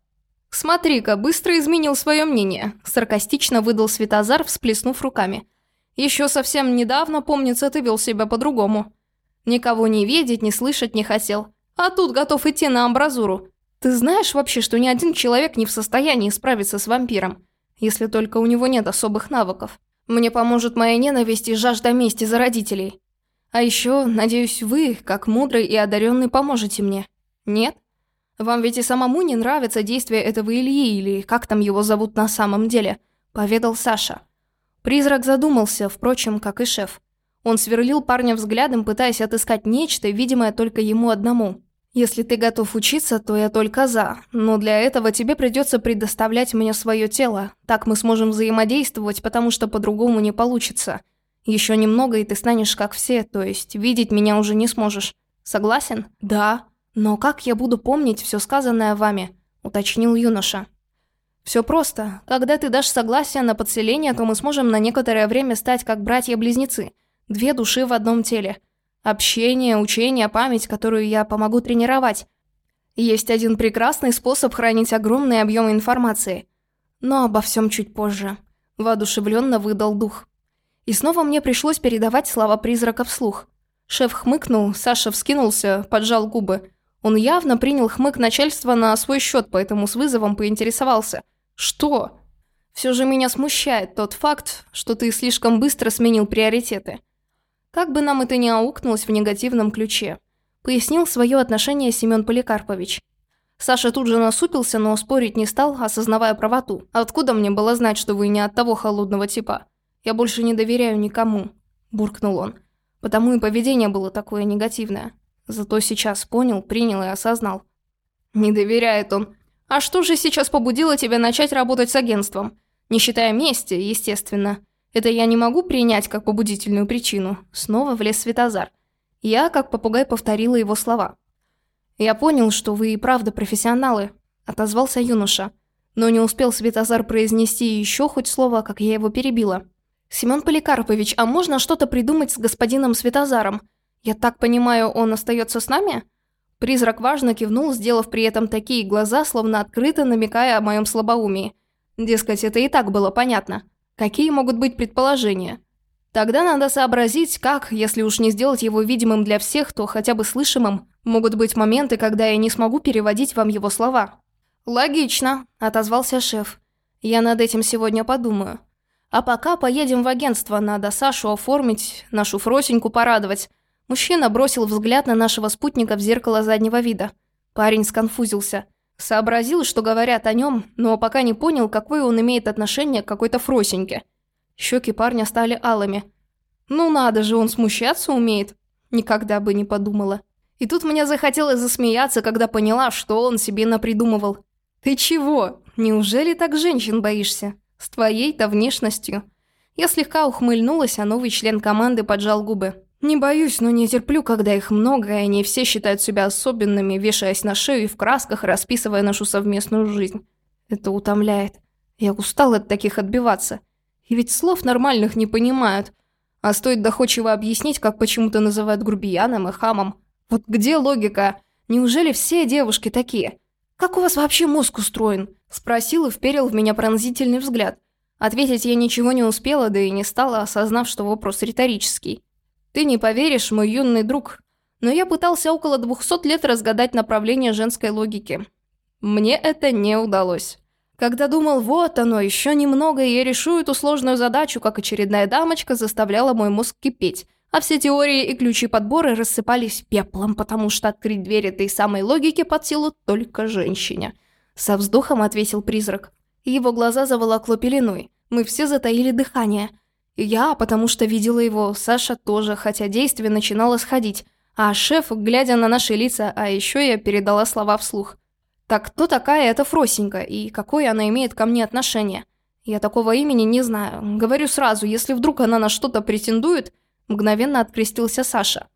«Смотри-ка, быстро изменил свое мнение», – саркастично выдал Светозар, всплеснув руками. «Еще совсем недавно, помнится, ты вел себя по-другому. Никого не видеть, не слышать не хотел. А тут готов идти на амбразуру. Ты знаешь вообще, что ни один человек не в состоянии справиться с вампиром, если только у него нет особых навыков. Мне поможет моя ненависть и жажда мести за родителей. А еще, надеюсь, вы, как мудрый и одаренный, поможете мне. Нет? Вам ведь и самому не нравится действие этого Ильи, или как там его зовут на самом деле?» – поведал Саша. Призрак задумался, впрочем, как и шеф. Он сверлил парня взглядом, пытаясь отыскать нечто, видимое только ему одному. «Если ты готов учиться, то я только за, но для этого тебе придется предоставлять мне свое тело. Так мы сможем взаимодействовать, потому что по-другому не получится. Еще немного, и ты станешь как все, то есть видеть меня уже не сможешь. Согласен?» «Да», «Но как я буду помнить все сказанное вами?» – уточнил юноша. «Все просто. Когда ты дашь согласие на подселение, то мы сможем на некоторое время стать как братья-близнецы. Две души в одном теле. Общение, учение, память, которую я помогу тренировать. Есть один прекрасный способ хранить огромные объемы информации. Но обо всем чуть позже». Воодушевленно выдал дух. И снова мне пришлось передавать слова призрака вслух. Шеф хмыкнул, Саша вскинулся, поджал губы. Он явно принял хмык начальства на свой счет, поэтому с вызовом поинтересовался. «Что?» «Все же меня смущает тот факт, что ты слишком быстро сменил приоритеты. Как бы нам это ни аукнулось в негативном ключе», пояснил свое отношение Семен Поликарпович. Саша тут же насупился, но спорить не стал, осознавая правоту. «Откуда мне было знать, что вы не от того холодного типа? Я больше не доверяю никому», – буркнул он. «Потому и поведение было такое негативное». Зато сейчас понял, принял и осознал. Не доверяет он. А что же сейчас побудило тебя начать работать с агентством? Не считая мести, естественно. Это я не могу принять как побудительную причину. Снова влез Светозар. Я, как попугай, повторила его слова. «Я понял, что вы и правда профессионалы», — отозвался юноша. Но не успел Светозар произнести еще хоть слово, как я его перебила. «Семен Поликарпович, а можно что-то придумать с господином Светозаром? «Я так понимаю, он остается с нами?» Призрак важно кивнул, сделав при этом такие глаза, словно открыто намекая о моем слабоумии. Дескать, это и так было понятно. Какие могут быть предположения? Тогда надо сообразить, как, если уж не сделать его видимым для всех, то хотя бы слышимым, могут быть моменты, когда я не смогу переводить вам его слова. «Логично», — отозвался шеф. «Я над этим сегодня подумаю. А пока поедем в агентство, надо Сашу оформить, нашу Фросеньку порадовать». Мужчина бросил взгляд на нашего спутника в зеркало заднего вида. Парень сконфузился. Сообразил, что говорят о нем, но пока не понял, какое он имеет отношение к какой-то Фросеньке. Щеки парня стали алыми. «Ну надо же, он смущаться умеет». Никогда бы не подумала. И тут мне захотелось засмеяться, когда поняла, что он себе напридумывал. «Ты чего? Неужели так женщин боишься? С твоей-то внешностью?» Я слегка ухмыльнулась, а новый член команды поджал губы. «Не боюсь, но не терплю, когда их много, и они все считают себя особенными, вешаясь на шею и в красках, расписывая нашу совместную жизнь. Это утомляет. Я устал от таких отбиваться. И ведь слов нормальных не понимают. А стоит доходчиво объяснить, как почему-то называют грубияном и хамом. Вот где логика? Неужели все девушки такие?» «Как у вас вообще мозг устроен?» – спросил и вперил в меня пронзительный взгляд. Ответить я ничего не успела, да и не стала, осознав, что вопрос риторический. «Ты не поверишь, мой юный друг, но я пытался около двухсот лет разгадать направление женской логики. Мне это не удалось. Когда думал, вот оно, еще немного, и я решу эту сложную задачу, как очередная дамочка заставляла мой мозг кипеть, а все теории и ключи подбора рассыпались пеплом, потому что открыть дверь этой самой логики под силу только женщине. Со вздохом ответил призрак. Его глаза заволокло пеленой. Мы все затаили дыхание. Я, потому что видела его, Саша тоже, хотя действие начинало сходить. А шеф, глядя на наши лица, а еще я передала слова вслух. «Так кто такая эта Фросенька, и какое она имеет ко мне отношение?» Я такого имени не знаю. Говорю сразу, если вдруг она на что-то претендует, Мгновенно открестился Саша.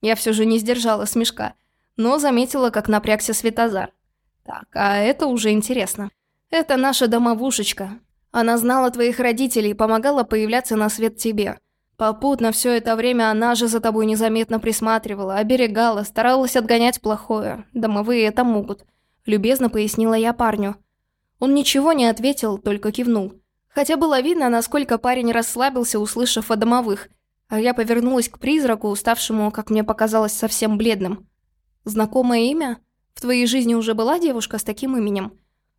Я все же не сдержала смешка, но заметила, как напрягся Светозар. Так, а это уже интересно. Это наша домовушечка. Она знала твоих родителей и помогала появляться на свет тебе. Попутно все это время она же за тобой незаметно присматривала, оберегала, старалась отгонять плохое. Домовые это могут. Любезно пояснила я парню. Он ничего не ответил, только кивнул. Хотя было видно, насколько парень расслабился, услышав о домовых – а я повернулась к призраку, уставшему, как мне показалось, совсем бледным. «Знакомое имя? В твоей жизни уже была девушка с таким именем?»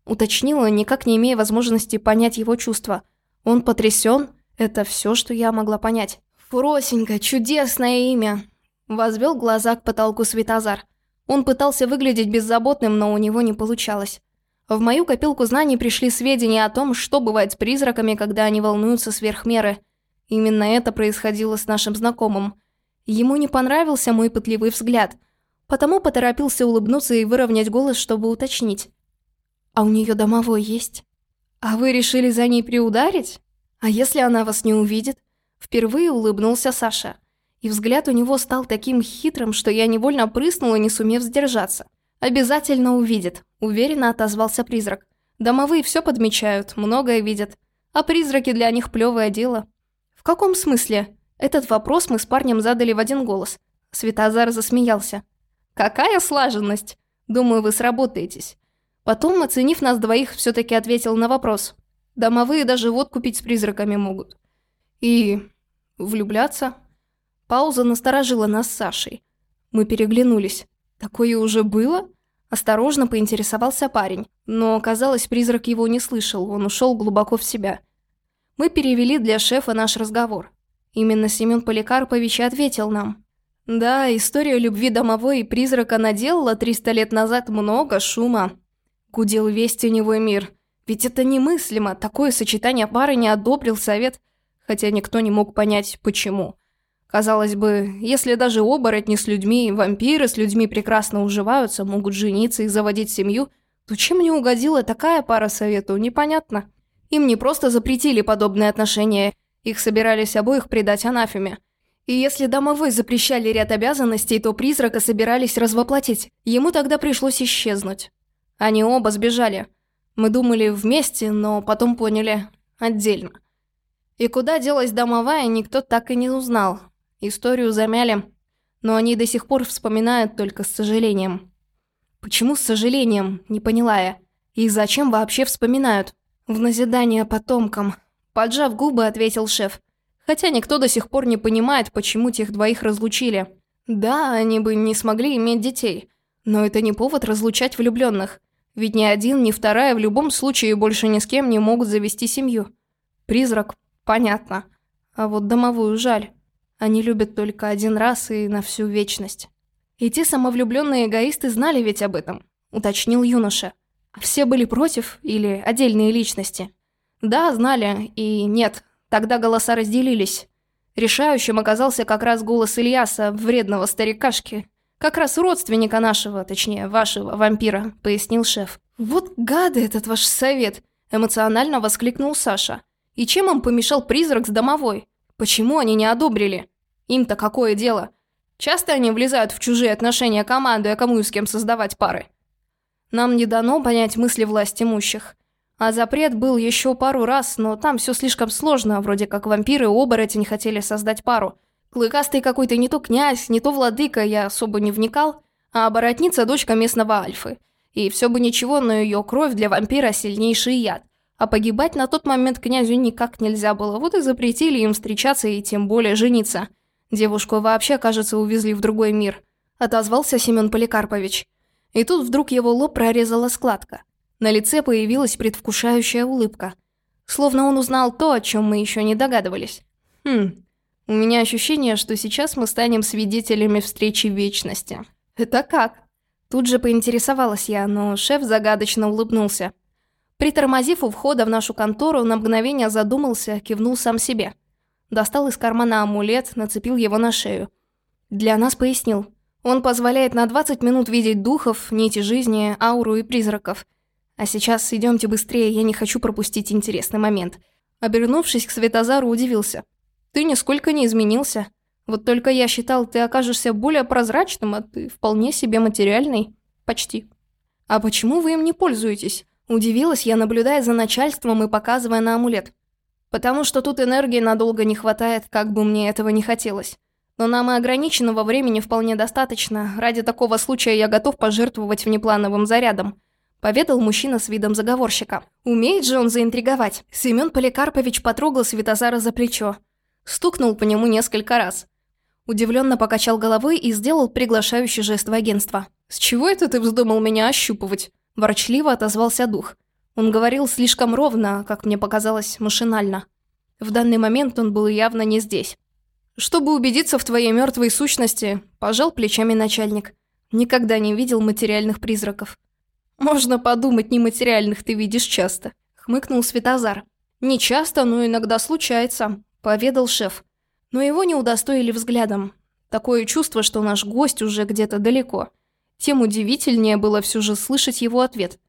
Уточнила, никак не имея возможности понять его чувства. Он потрясен. Это все, что я могла понять. «Фросенька, чудесное имя!» Возвел глаза к потолку Светозар. Он пытался выглядеть беззаботным, но у него не получалось. В мою копилку знаний пришли сведения о том, что бывает с призраками, когда они волнуются сверх меры – Именно это происходило с нашим знакомым. Ему не понравился мой пытливый взгляд, потому поторопился улыбнуться и выровнять голос, чтобы уточнить. «А у нее домовой есть?» «А вы решили за ней приударить? А если она вас не увидит?» Впервые улыбнулся Саша. И взгляд у него стал таким хитрым, что я невольно прыснула, не сумев сдержаться. «Обязательно увидит», — уверенно отозвался призрак. «Домовые все подмечают, многое видят. А призраки для них плевое дело. «В каком смысле?» Этот вопрос мы с парнем задали в один голос. Светозар засмеялся. «Какая слаженность! Думаю, вы сработаетесь». Потом, оценив нас двоих, все таки ответил на вопрос. «Домовые даже водку пить с призраками могут». «И... влюбляться?» Пауза насторожила нас с Сашей. Мы переглянулись. «Такое уже было?» Осторожно поинтересовался парень, но, казалось, призрак его не слышал, он ушел глубоко в себя. Мы перевели для шефа наш разговор. Именно Семен Поликарпович ответил нам. Да, история любви домовой и призрака наделала 300 лет назад много шума. Гудел весь теневой мир. Ведь это немыслимо, такое сочетание пары не одобрил совет, хотя никто не мог понять, почему. Казалось бы, если даже оборотни с людьми, вампиры с людьми прекрасно уживаются, могут жениться и заводить семью, то чем не угодила такая пара совету, непонятно. Им не просто запретили подобные отношения, их собирались обоих предать анафеме. И если домовой запрещали ряд обязанностей, то призрака собирались развоплотить. Ему тогда пришлось исчезнуть. Они оба сбежали. Мы думали вместе, но потом поняли отдельно. И куда делась домовая, никто так и не узнал. Историю замяли, но они до сих пор вспоминают только с сожалением. Почему с сожалением, не поняла я. И зачем вообще вспоминают? В назидание потомкам. Поджав губы, ответил шеф. Хотя никто до сих пор не понимает, почему тех двоих разлучили. Да, они бы не смогли иметь детей. Но это не повод разлучать влюбленных. Ведь ни один, ни вторая в любом случае больше ни с кем не могут завести семью. Призрак, понятно. А вот домовую жаль. Они любят только один раз и на всю вечность. И те самовлюбленные эгоисты знали ведь об этом, уточнил юноша. Все были против или отдельные личности? Да, знали, и нет, тогда голоса разделились. Решающим оказался как раз голос Ильяса, вредного старикашки. Как раз родственника нашего, точнее, вашего вампира, пояснил шеф. Вот гады этот ваш совет, эмоционально воскликнул Саша. И чем им помешал призрак с домовой? Почему они не одобрили? Им-то какое дело? Часто они влезают в чужие отношения команды, а кому и с кем создавать пары. Нам не дано понять мысли власть имущих. А запрет был еще пару раз, но там все слишком сложно, вроде как вампиры и оборотень хотели создать пару. Клыкастый какой-то не то князь, не то владыка, я особо не вникал, а оборотница дочка местного альфы. И все бы ничего, но ее кровь для вампира сильнейший яд. А погибать на тот момент князю никак нельзя было, вот и запретили им встречаться и тем более жениться. Девушку вообще, кажется, увезли в другой мир. Отозвался Семен Поликарпович. И тут вдруг его лоб прорезала складка. На лице появилась предвкушающая улыбка. Словно он узнал то, о чем мы еще не догадывались. Хм, у меня ощущение, что сейчас мы станем свидетелями встречи вечности. Это как? Тут же поинтересовалась я, но шеф загадочно улыбнулся. Притормозив у входа в нашу контору, на мгновение задумался, кивнул сам себе. Достал из кармана амулет, нацепил его на шею. Для нас пояснил. Он позволяет на 20 минут видеть духов, нити жизни, ауру и призраков. А сейчас идемте быстрее, я не хочу пропустить интересный момент. Обернувшись к Светозару, удивился. Ты нисколько не изменился. Вот только я считал, ты окажешься более прозрачным, а ты вполне себе материальный. Почти. А почему вы им не пользуетесь? Удивилась я, наблюдая за начальством и показывая на амулет. Потому что тут энергии надолго не хватает, как бы мне этого не хотелось. Но нам и ограниченного времени вполне достаточно. Ради такого случая я готов пожертвовать внеплановым зарядом. Поведал мужчина с видом заговорщика. Умеет же он заинтриговать. Семен Поликарпович потрогал Светозара за плечо. Стукнул по нему несколько раз. Удивленно покачал головой и сделал приглашающий жест в агентство. «С чего это ты вздумал меня ощупывать?» Ворчливо отозвался дух. Он говорил слишком ровно, как мне показалось, машинально. В данный момент он был явно не здесь. «Чтобы убедиться в твоей мертвой сущности», – пожал плечами начальник. «Никогда не видел материальных призраков». «Можно подумать, нематериальных ты видишь часто», – хмыкнул Светозар. «Не часто, но иногда случается», – поведал шеф. Но его не удостоили взглядом. Такое чувство, что наш гость уже где-то далеко. Тем удивительнее было все же слышать его ответ.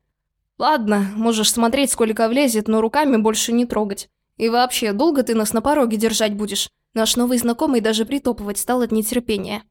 «Ладно, можешь смотреть, сколько влезет, но руками больше не трогать. И вообще, долго ты нас на пороге держать будешь?» Наш новый знакомый даже притопывать стал от нетерпения.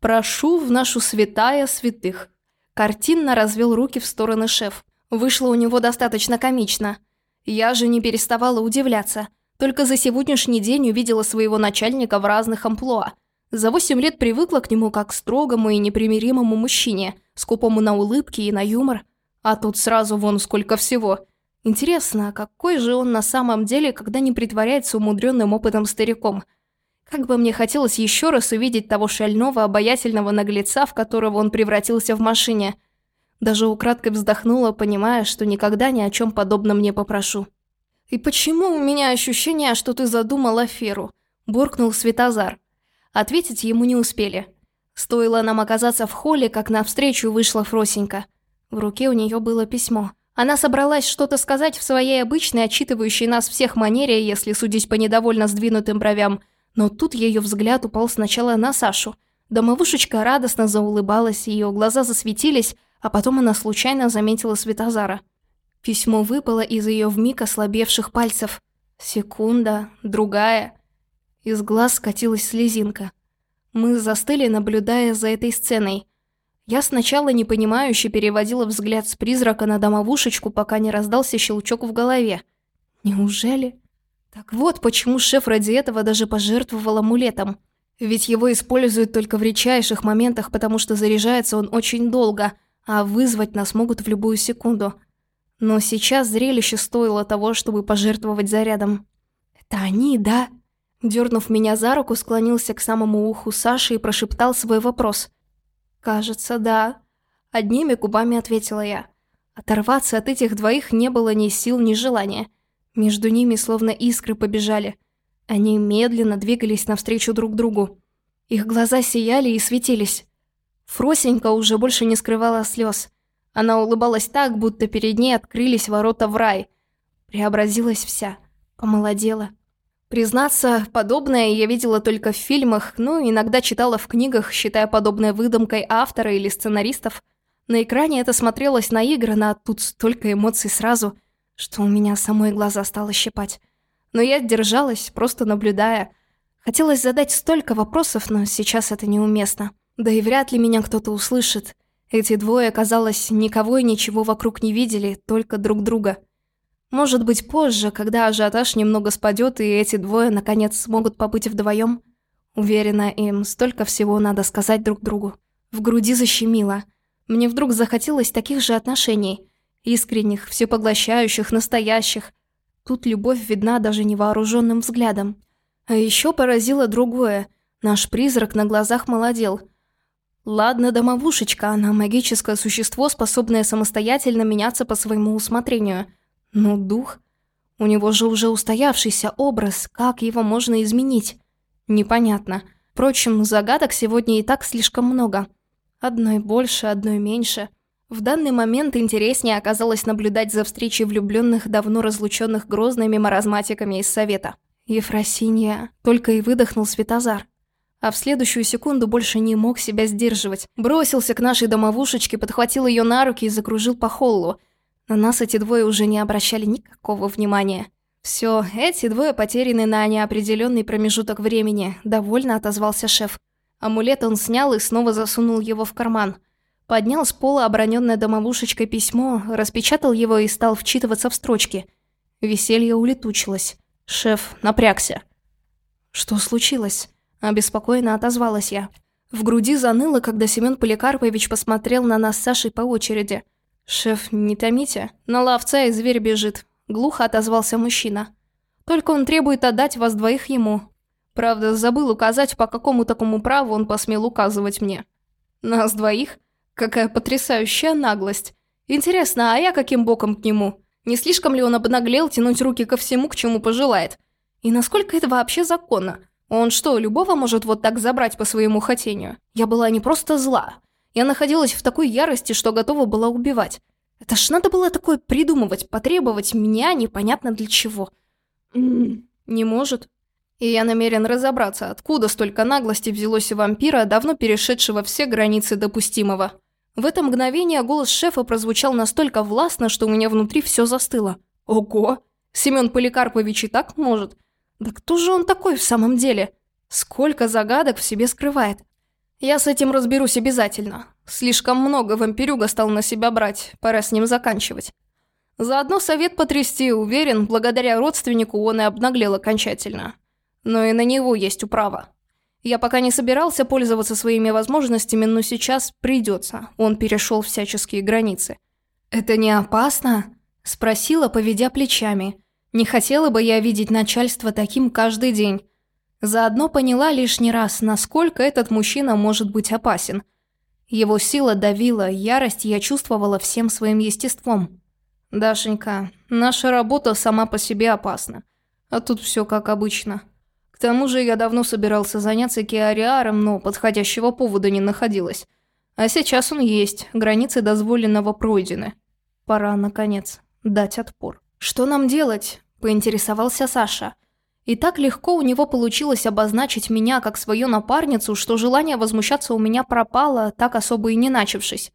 «Прошу в нашу святая святых». Картинно развел руки в стороны шеф. Вышло у него достаточно комично. Я же не переставала удивляться. Только за сегодняшний день увидела своего начальника в разных амплуа. За восемь лет привыкла к нему как к строгому и непримиримому мужчине, скупому на улыбки и на юмор. А тут сразу вон сколько всего. Интересно, а какой же он на самом деле, когда не притворяется умудренным опытом стариком – как бы мне хотелось еще раз увидеть того шального, обаятельного наглеца, в которого он превратился в машине. Даже украдкой вздохнула, понимая, что никогда ни о чем подобном не попрошу. «И почему у меня ощущение, что ты задумал аферу?» – буркнул Светозар. Ответить ему не успели. Стоило нам оказаться в холле, как навстречу вышла Фросенька. В руке у нее было письмо. Она собралась что-то сказать в своей обычной, отчитывающей нас всех манере, если судить по недовольно сдвинутым бровям – но тут ее взгляд упал сначала на Сашу. Домовушечка радостно заулыбалась, ее глаза засветились, а потом она случайно заметила Светозара. Письмо выпало из ее вмиг ослабевших пальцев. Секунда, другая. Из глаз скатилась слезинка. Мы застыли, наблюдая за этой сценой. Я сначала непонимающе переводила взгляд с призрака на домовушечку, пока не раздался щелчок в голове. Неужели? Так вот, почему шеф ради этого даже пожертвовал амулетом. Ведь его используют только в редчайших моментах, потому что заряжается он очень долго, а вызвать нас могут в любую секунду. Но сейчас зрелище стоило того, чтобы пожертвовать зарядом. «Это они, да?» Дернув меня за руку, склонился к самому уху Саши и прошептал свой вопрос. «Кажется, да». Одними губами ответила я. Оторваться от этих двоих не было ни сил, ни желания. Между ними словно искры побежали. Они медленно двигались навстречу друг другу. Их глаза сияли и светились. Фросенька уже больше не скрывала слез. Она улыбалась так, будто перед ней открылись ворота в рай. Преобразилась вся. Помолодела. Признаться, подобное я видела только в фильмах, ну, иногда читала в книгах, считая подобное выдумкой автора или сценаристов. На экране это смотрелось наигранно, а тут столько эмоций сразу, что у меня самой глаза стало щипать. Но я держалась, просто наблюдая. Хотелось задать столько вопросов, но сейчас это неуместно. Да и вряд ли меня кто-то услышит. Эти двое, казалось, никого и ничего вокруг не видели, только друг друга. Может быть, позже, когда ажиотаж немного спадет, и эти двое, наконец, смогут побыть вдвоем. Уверена, им столько всего надо сказать друг другу. В груди защемило. Мне вдруг захотелось таких же отношений. Искренних, всепоглощающих, настоящих. Тут любовь видна даже невооруженным взглядом. А еще поразило другое. Наш призрак на глазах молодел. Ладно, домовушечка, она магическое существо, способное самостоятельно меняться по своему усмотрению. Но дух... У него же уже устоявшийся образ, как его можно изменить? Непонятно. Впрочем, загадок сегодня и так слишком много. Одной больше, одной меньше. В данный момент интереснее оказалось наблюдать за встречей влюбленных, давно разлученных грозными маразматиками из Совета. Ефросинья только и выдохнул Светозар. А в следующую секунду больше не мог себя сдерживать. Бросился к нашей домовушечке, подхватил ее на руки и закружил по холлу. На нас эти двое уже не обращали никакого внимания. Все, эти двое потеряны на неопределенный промежуток времени, довольно отозвался шеф. Амулет он снял и снова засунул его в карман – Поднял с пола оброненное домовушечкой письмо, распечатал его и стал вчитываться в строчки. Веселье улетучилось. Шеф напрягся. «Что случилось?» – обеспокоенно отозвалась я. В груди заныло, когда Семен Поликарпович посмотрел на нас с Сашей по очереди. «Шеф, не томите. На ловца и зверь бежит», – глухо отозвался мужчина. «Только он требует отдать вас двоих ему. Правда, забыл указать, по какому такому праву он посмел указывать мне». «Нас двоих?» Какая потрясающая наглость. Интересно, а я каким боком к нему? Не слишком ли он обнаглел тянуть руки ко всему, к чему пожелает? И насколько это вообще законно? Он что, любого может вот так забрать по своему хотению? Я была не просто зла. Я находилась в такой ярости, что готова была убивать. Это ж надо было такое придумывать, потребовать меня непонятно для чего. не может. И я намерен разобраться, откуда столько наглости взялось у вампира, давно перешедшего все границы допустимого. В это мгновение голос шефа прозвучал настолько властно, что у меня внутри все застыло. Ого! Семен Поликарпович и так может. Да кто же он такой в самом деле? Сколько загадок в себе скрывает. Я с этим разберусь обязательно. Слишком много вампирюга стал на себя брать, пора с ним заканчивать. Заодно совет потрясти, уверен, благодаря родственнику он и обнаглел окончательно. Но и на него есть управа. Я пока не собирался пользоваться своими возможностями, но сейчас придется. Он перешел всяческие границы. «Это не опасно?» – спросила, поведя плечами. Не хотела бы я видеть начальство таким каждый день. Заодно поняла лишний раз, насколько этот мужчина может быть опасен. Его сила давила, ярость я чувствовала всем своим естеством. «Дашенька, наша работа сама по себе опасна. А тут все как обычно тому же я давно собирался заняться Киариаром, но подходящего повода не находилось. А сейчас он есть, границы дозволенного пройдены. Пора, наконец, дать отпор. «Что нам делать?» – поинтересовался Саша. И так легко у него получилось обозначить меня как свою напарницу, что желание возмущаться у меня пропало, так особо и не начавшись.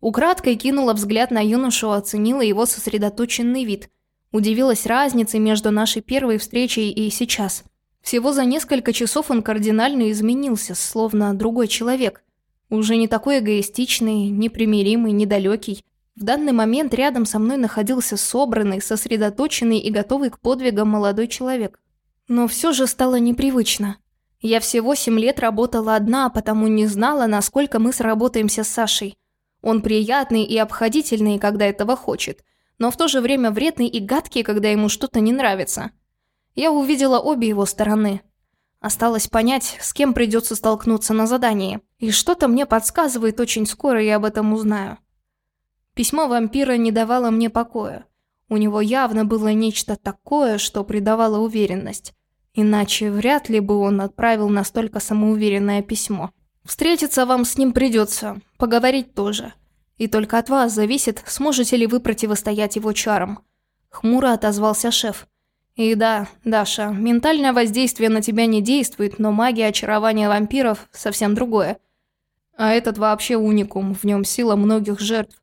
Украдкой кинула взгляд на юношу, оценила его сосредоточенный вид. Удивилась разнице между нашей первой встречей и сейчас. Всего за несколько часов он кардинально изменился, словно другой человек. Уже не такой эгоистичный, непримиримый, недалекий. В данный момент рядом со мной находился собранный, сосредоточенный и готовый к подвигам молодой человек. Но все же стало непривычно. Я всего семь лет работала одна, потому не знала, насколько мы сработаемся с Сашей. Он приятный и обходительный, когда этого хочет. но в то же время вредный и гадкий, когда ему что-то не нравится. Я увидела обе его стороны. Осталось понять, с кем придется столкнуться на задании. И что-то мне подсказывает, очень скоро я об этом узнаю. Письмо вампира не давало мне покоя. У него явно было нечто такое, что придавало уверенность. Иначе вряд ли бы он отправил настолько самоуверенное письмо. Встретиться вам с ним придется, поговорить тоже. И только от вас зависит, сможете ли вы противостоять его чарам. Хмуро отозвался шеф. И да, Даша, ментальное воздействие на тебя не действует, но магия очарования вампиров совсем другое. А этот вообще уникум, в нем сила многих жертв.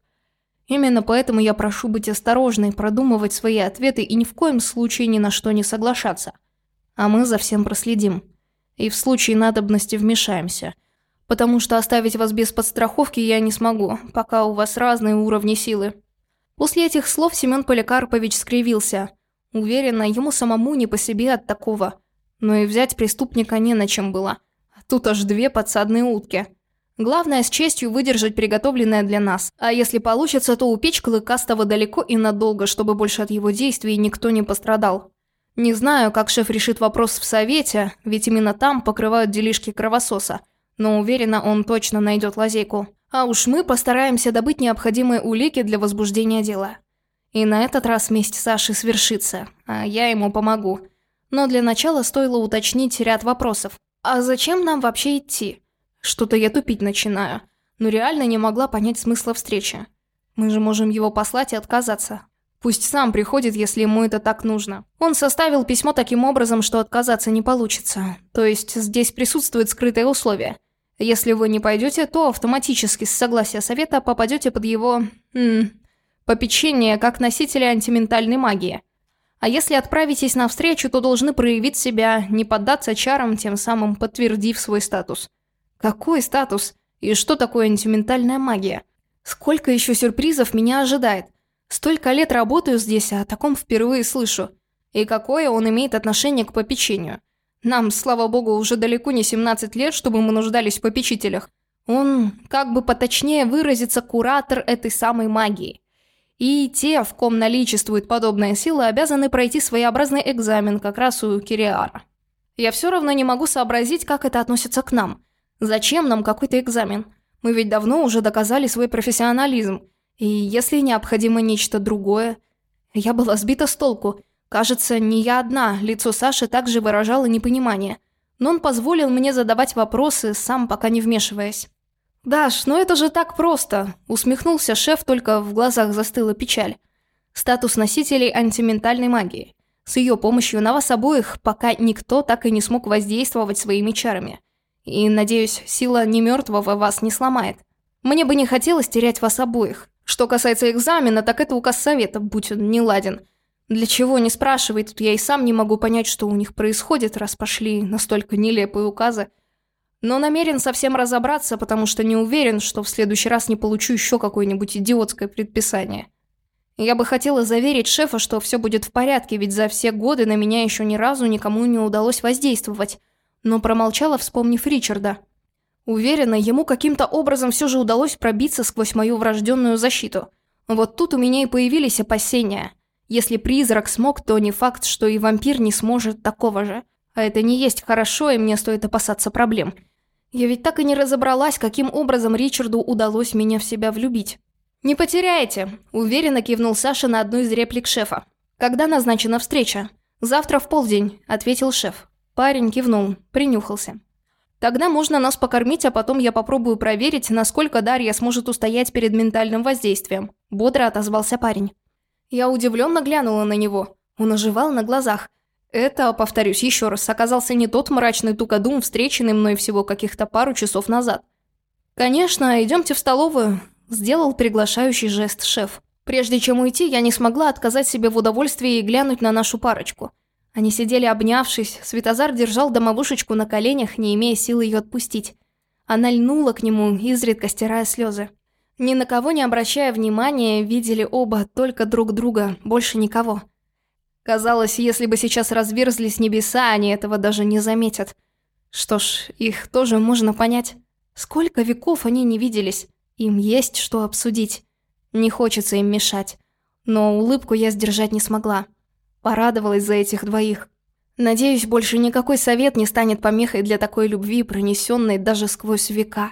Именно поэтому я прошу быть осторожной, продумывать свои ответы и ни в коем случае ни на что не соглашаться. А мы за всем проследим. И в случае надобности вмешаемся. Потому что оставить вас без подстраховки я не смогу, пока у вас разные уровни силы. После этих слов Семен Поликарпович скривился. Уверена, ему самому не по себе от такого. Но и взять преступника не на чем было. Тут аж две подсадные утки. Главное с честью выдержать приготовленное для нас. А если получится, то упечь Клыкастого далеко и надолго, чтобы больше от его действий никто не пострадал. Не знаю, как шеф решит вопрос в совете, ведь именно там покрывают делишки кровососа. Но уверена, он точно найдет лазейку. А уж мы постараемся добыть необходимые улики для возбуждения дела. И на этот раз месть Саши свершится, а я ему помогу. Но для начала стоило уточнить ряд вопросов. А зачем нам вообще идти? Что-то я тупить начинаю. Но реально не могла понять смысла встречи. Мы же можем его послать и отказаться. Пусть сам приходит, если ему это так нужно. Он составил письмо таким образом, что отказаться не получится. То есть здесь присутствует скрытое условие. Если вы не пойдете, то автоматически с согласия совета попадете под его... М попечение как носители антиментальной магии. А если отправитесь навстречу, то должны проявить себя, не поддаться чарам, тем самым подтвердив свой статус. Какой статус? И что такое антиментальная магия? Сколько еще сюрпризов меня ожидает? Столько лет работаю здесь, а о таком впервые слышу. И какое он имеет отношение к попечению? Нам, слава богу, уже далеко не 17 лет, чтобы мы нуждались в попечителях. Он, как бы поточнее выразиться, куратор этой самой магии. И те, в ком наличествует подобная сила, обязаны пройти своеобразный экзамен как раз у Кириара. Я все равно не могу сообразить, как это относится к нам. Зачем нам какой-то экзамен? Мы ведь давно уже доказали свой профессионализм. И если необходимо нечто другое... Я была сбита с толку. Кажется, не я одна, лицо Саши также выражало непонимание. Но он позволил мне задавать вопросы, сам пока не вмешиваясь. «Даш, ну это же так просто!» – усмехнулся шеф, только в глазах застыла печаль. «Статус носителей антиментальной магии. С ее помощью на вас обоих пока никто так и не смог воздействовать своими чарами. И, надеюсь, сила немертвого вас не сломает. Мне бы не хотелось терять вас обоих. Что касается экзамена, так это указ совета, будь он не ладен. Для чего, не спрашивай, тут я и сам не могу понять, что у них происходит, раз пошли настолько нелепые указы. Но намерен совсем разобраться, потому что не уверен, что в следующий раз не получу еще какое-нибудь идиотское предписание. Я бы хотела заверить шефа, что все будет в порядке, ведь за все годы на меня еще ни разу никому не удалось воздействовать но промолчала, вспомнив Ричарда. Уверена, ему каким-то образом все же удалось пробиться сквозь мою врожденную защиту. Вот тут у меня и появились опасения. Если призрак смог, то не факт, что и вампир не сможет такого же. А это не есть хорошо, и мне стоит опасаться проблем. Я ведь так и не разобралась, каким образом Ричарду удалось меня в себя влюбить. «Не потеряете», – уверенно кивнул Саша на одну из реплик шефа. «Когда назначена встреча?» «Завтра в полдень», – ответил шеф. Парень кивнул, принюхался. «Тогда можно нас покормить, а потом я попробую проверить, насколько Дарья сможет устоять перед ментальным воздействием», – бодро отозвался парень. Я удивленно глянула на него. Он оживал на глазах. Это, повторюсь еще раз, оказался не тот мрачный тукадум, встреченный мной всего каких-то пару часов назад. «Конечно, идемте в столовую», – сделал приглашающий жест шеф. Прежде чем уйти, я не смогла отказать себе в удовольствии и глянуть на нашу парочку – они сидели обнявшись, Светозар держал домовушечку на коленях, не имея сил ее отпустить. Она льнула к нему, изредка стирая слезы. Ни на кого не обращая внимания, видели оба только друг друга, больше никого. Казалось, если бы сейчас разверзлись небеса, они этого даже не заметят. Что ж, их тоже можно понять. Сколько веков они не виделись, им есть что обсудить. Не хочется им мешать. Но улыбку я сдержать не смогла. Порадовалась за этих двоих. Надеюсь, больше никакой совет не станет помехой для такой любви, пронесенной даже сквозь века.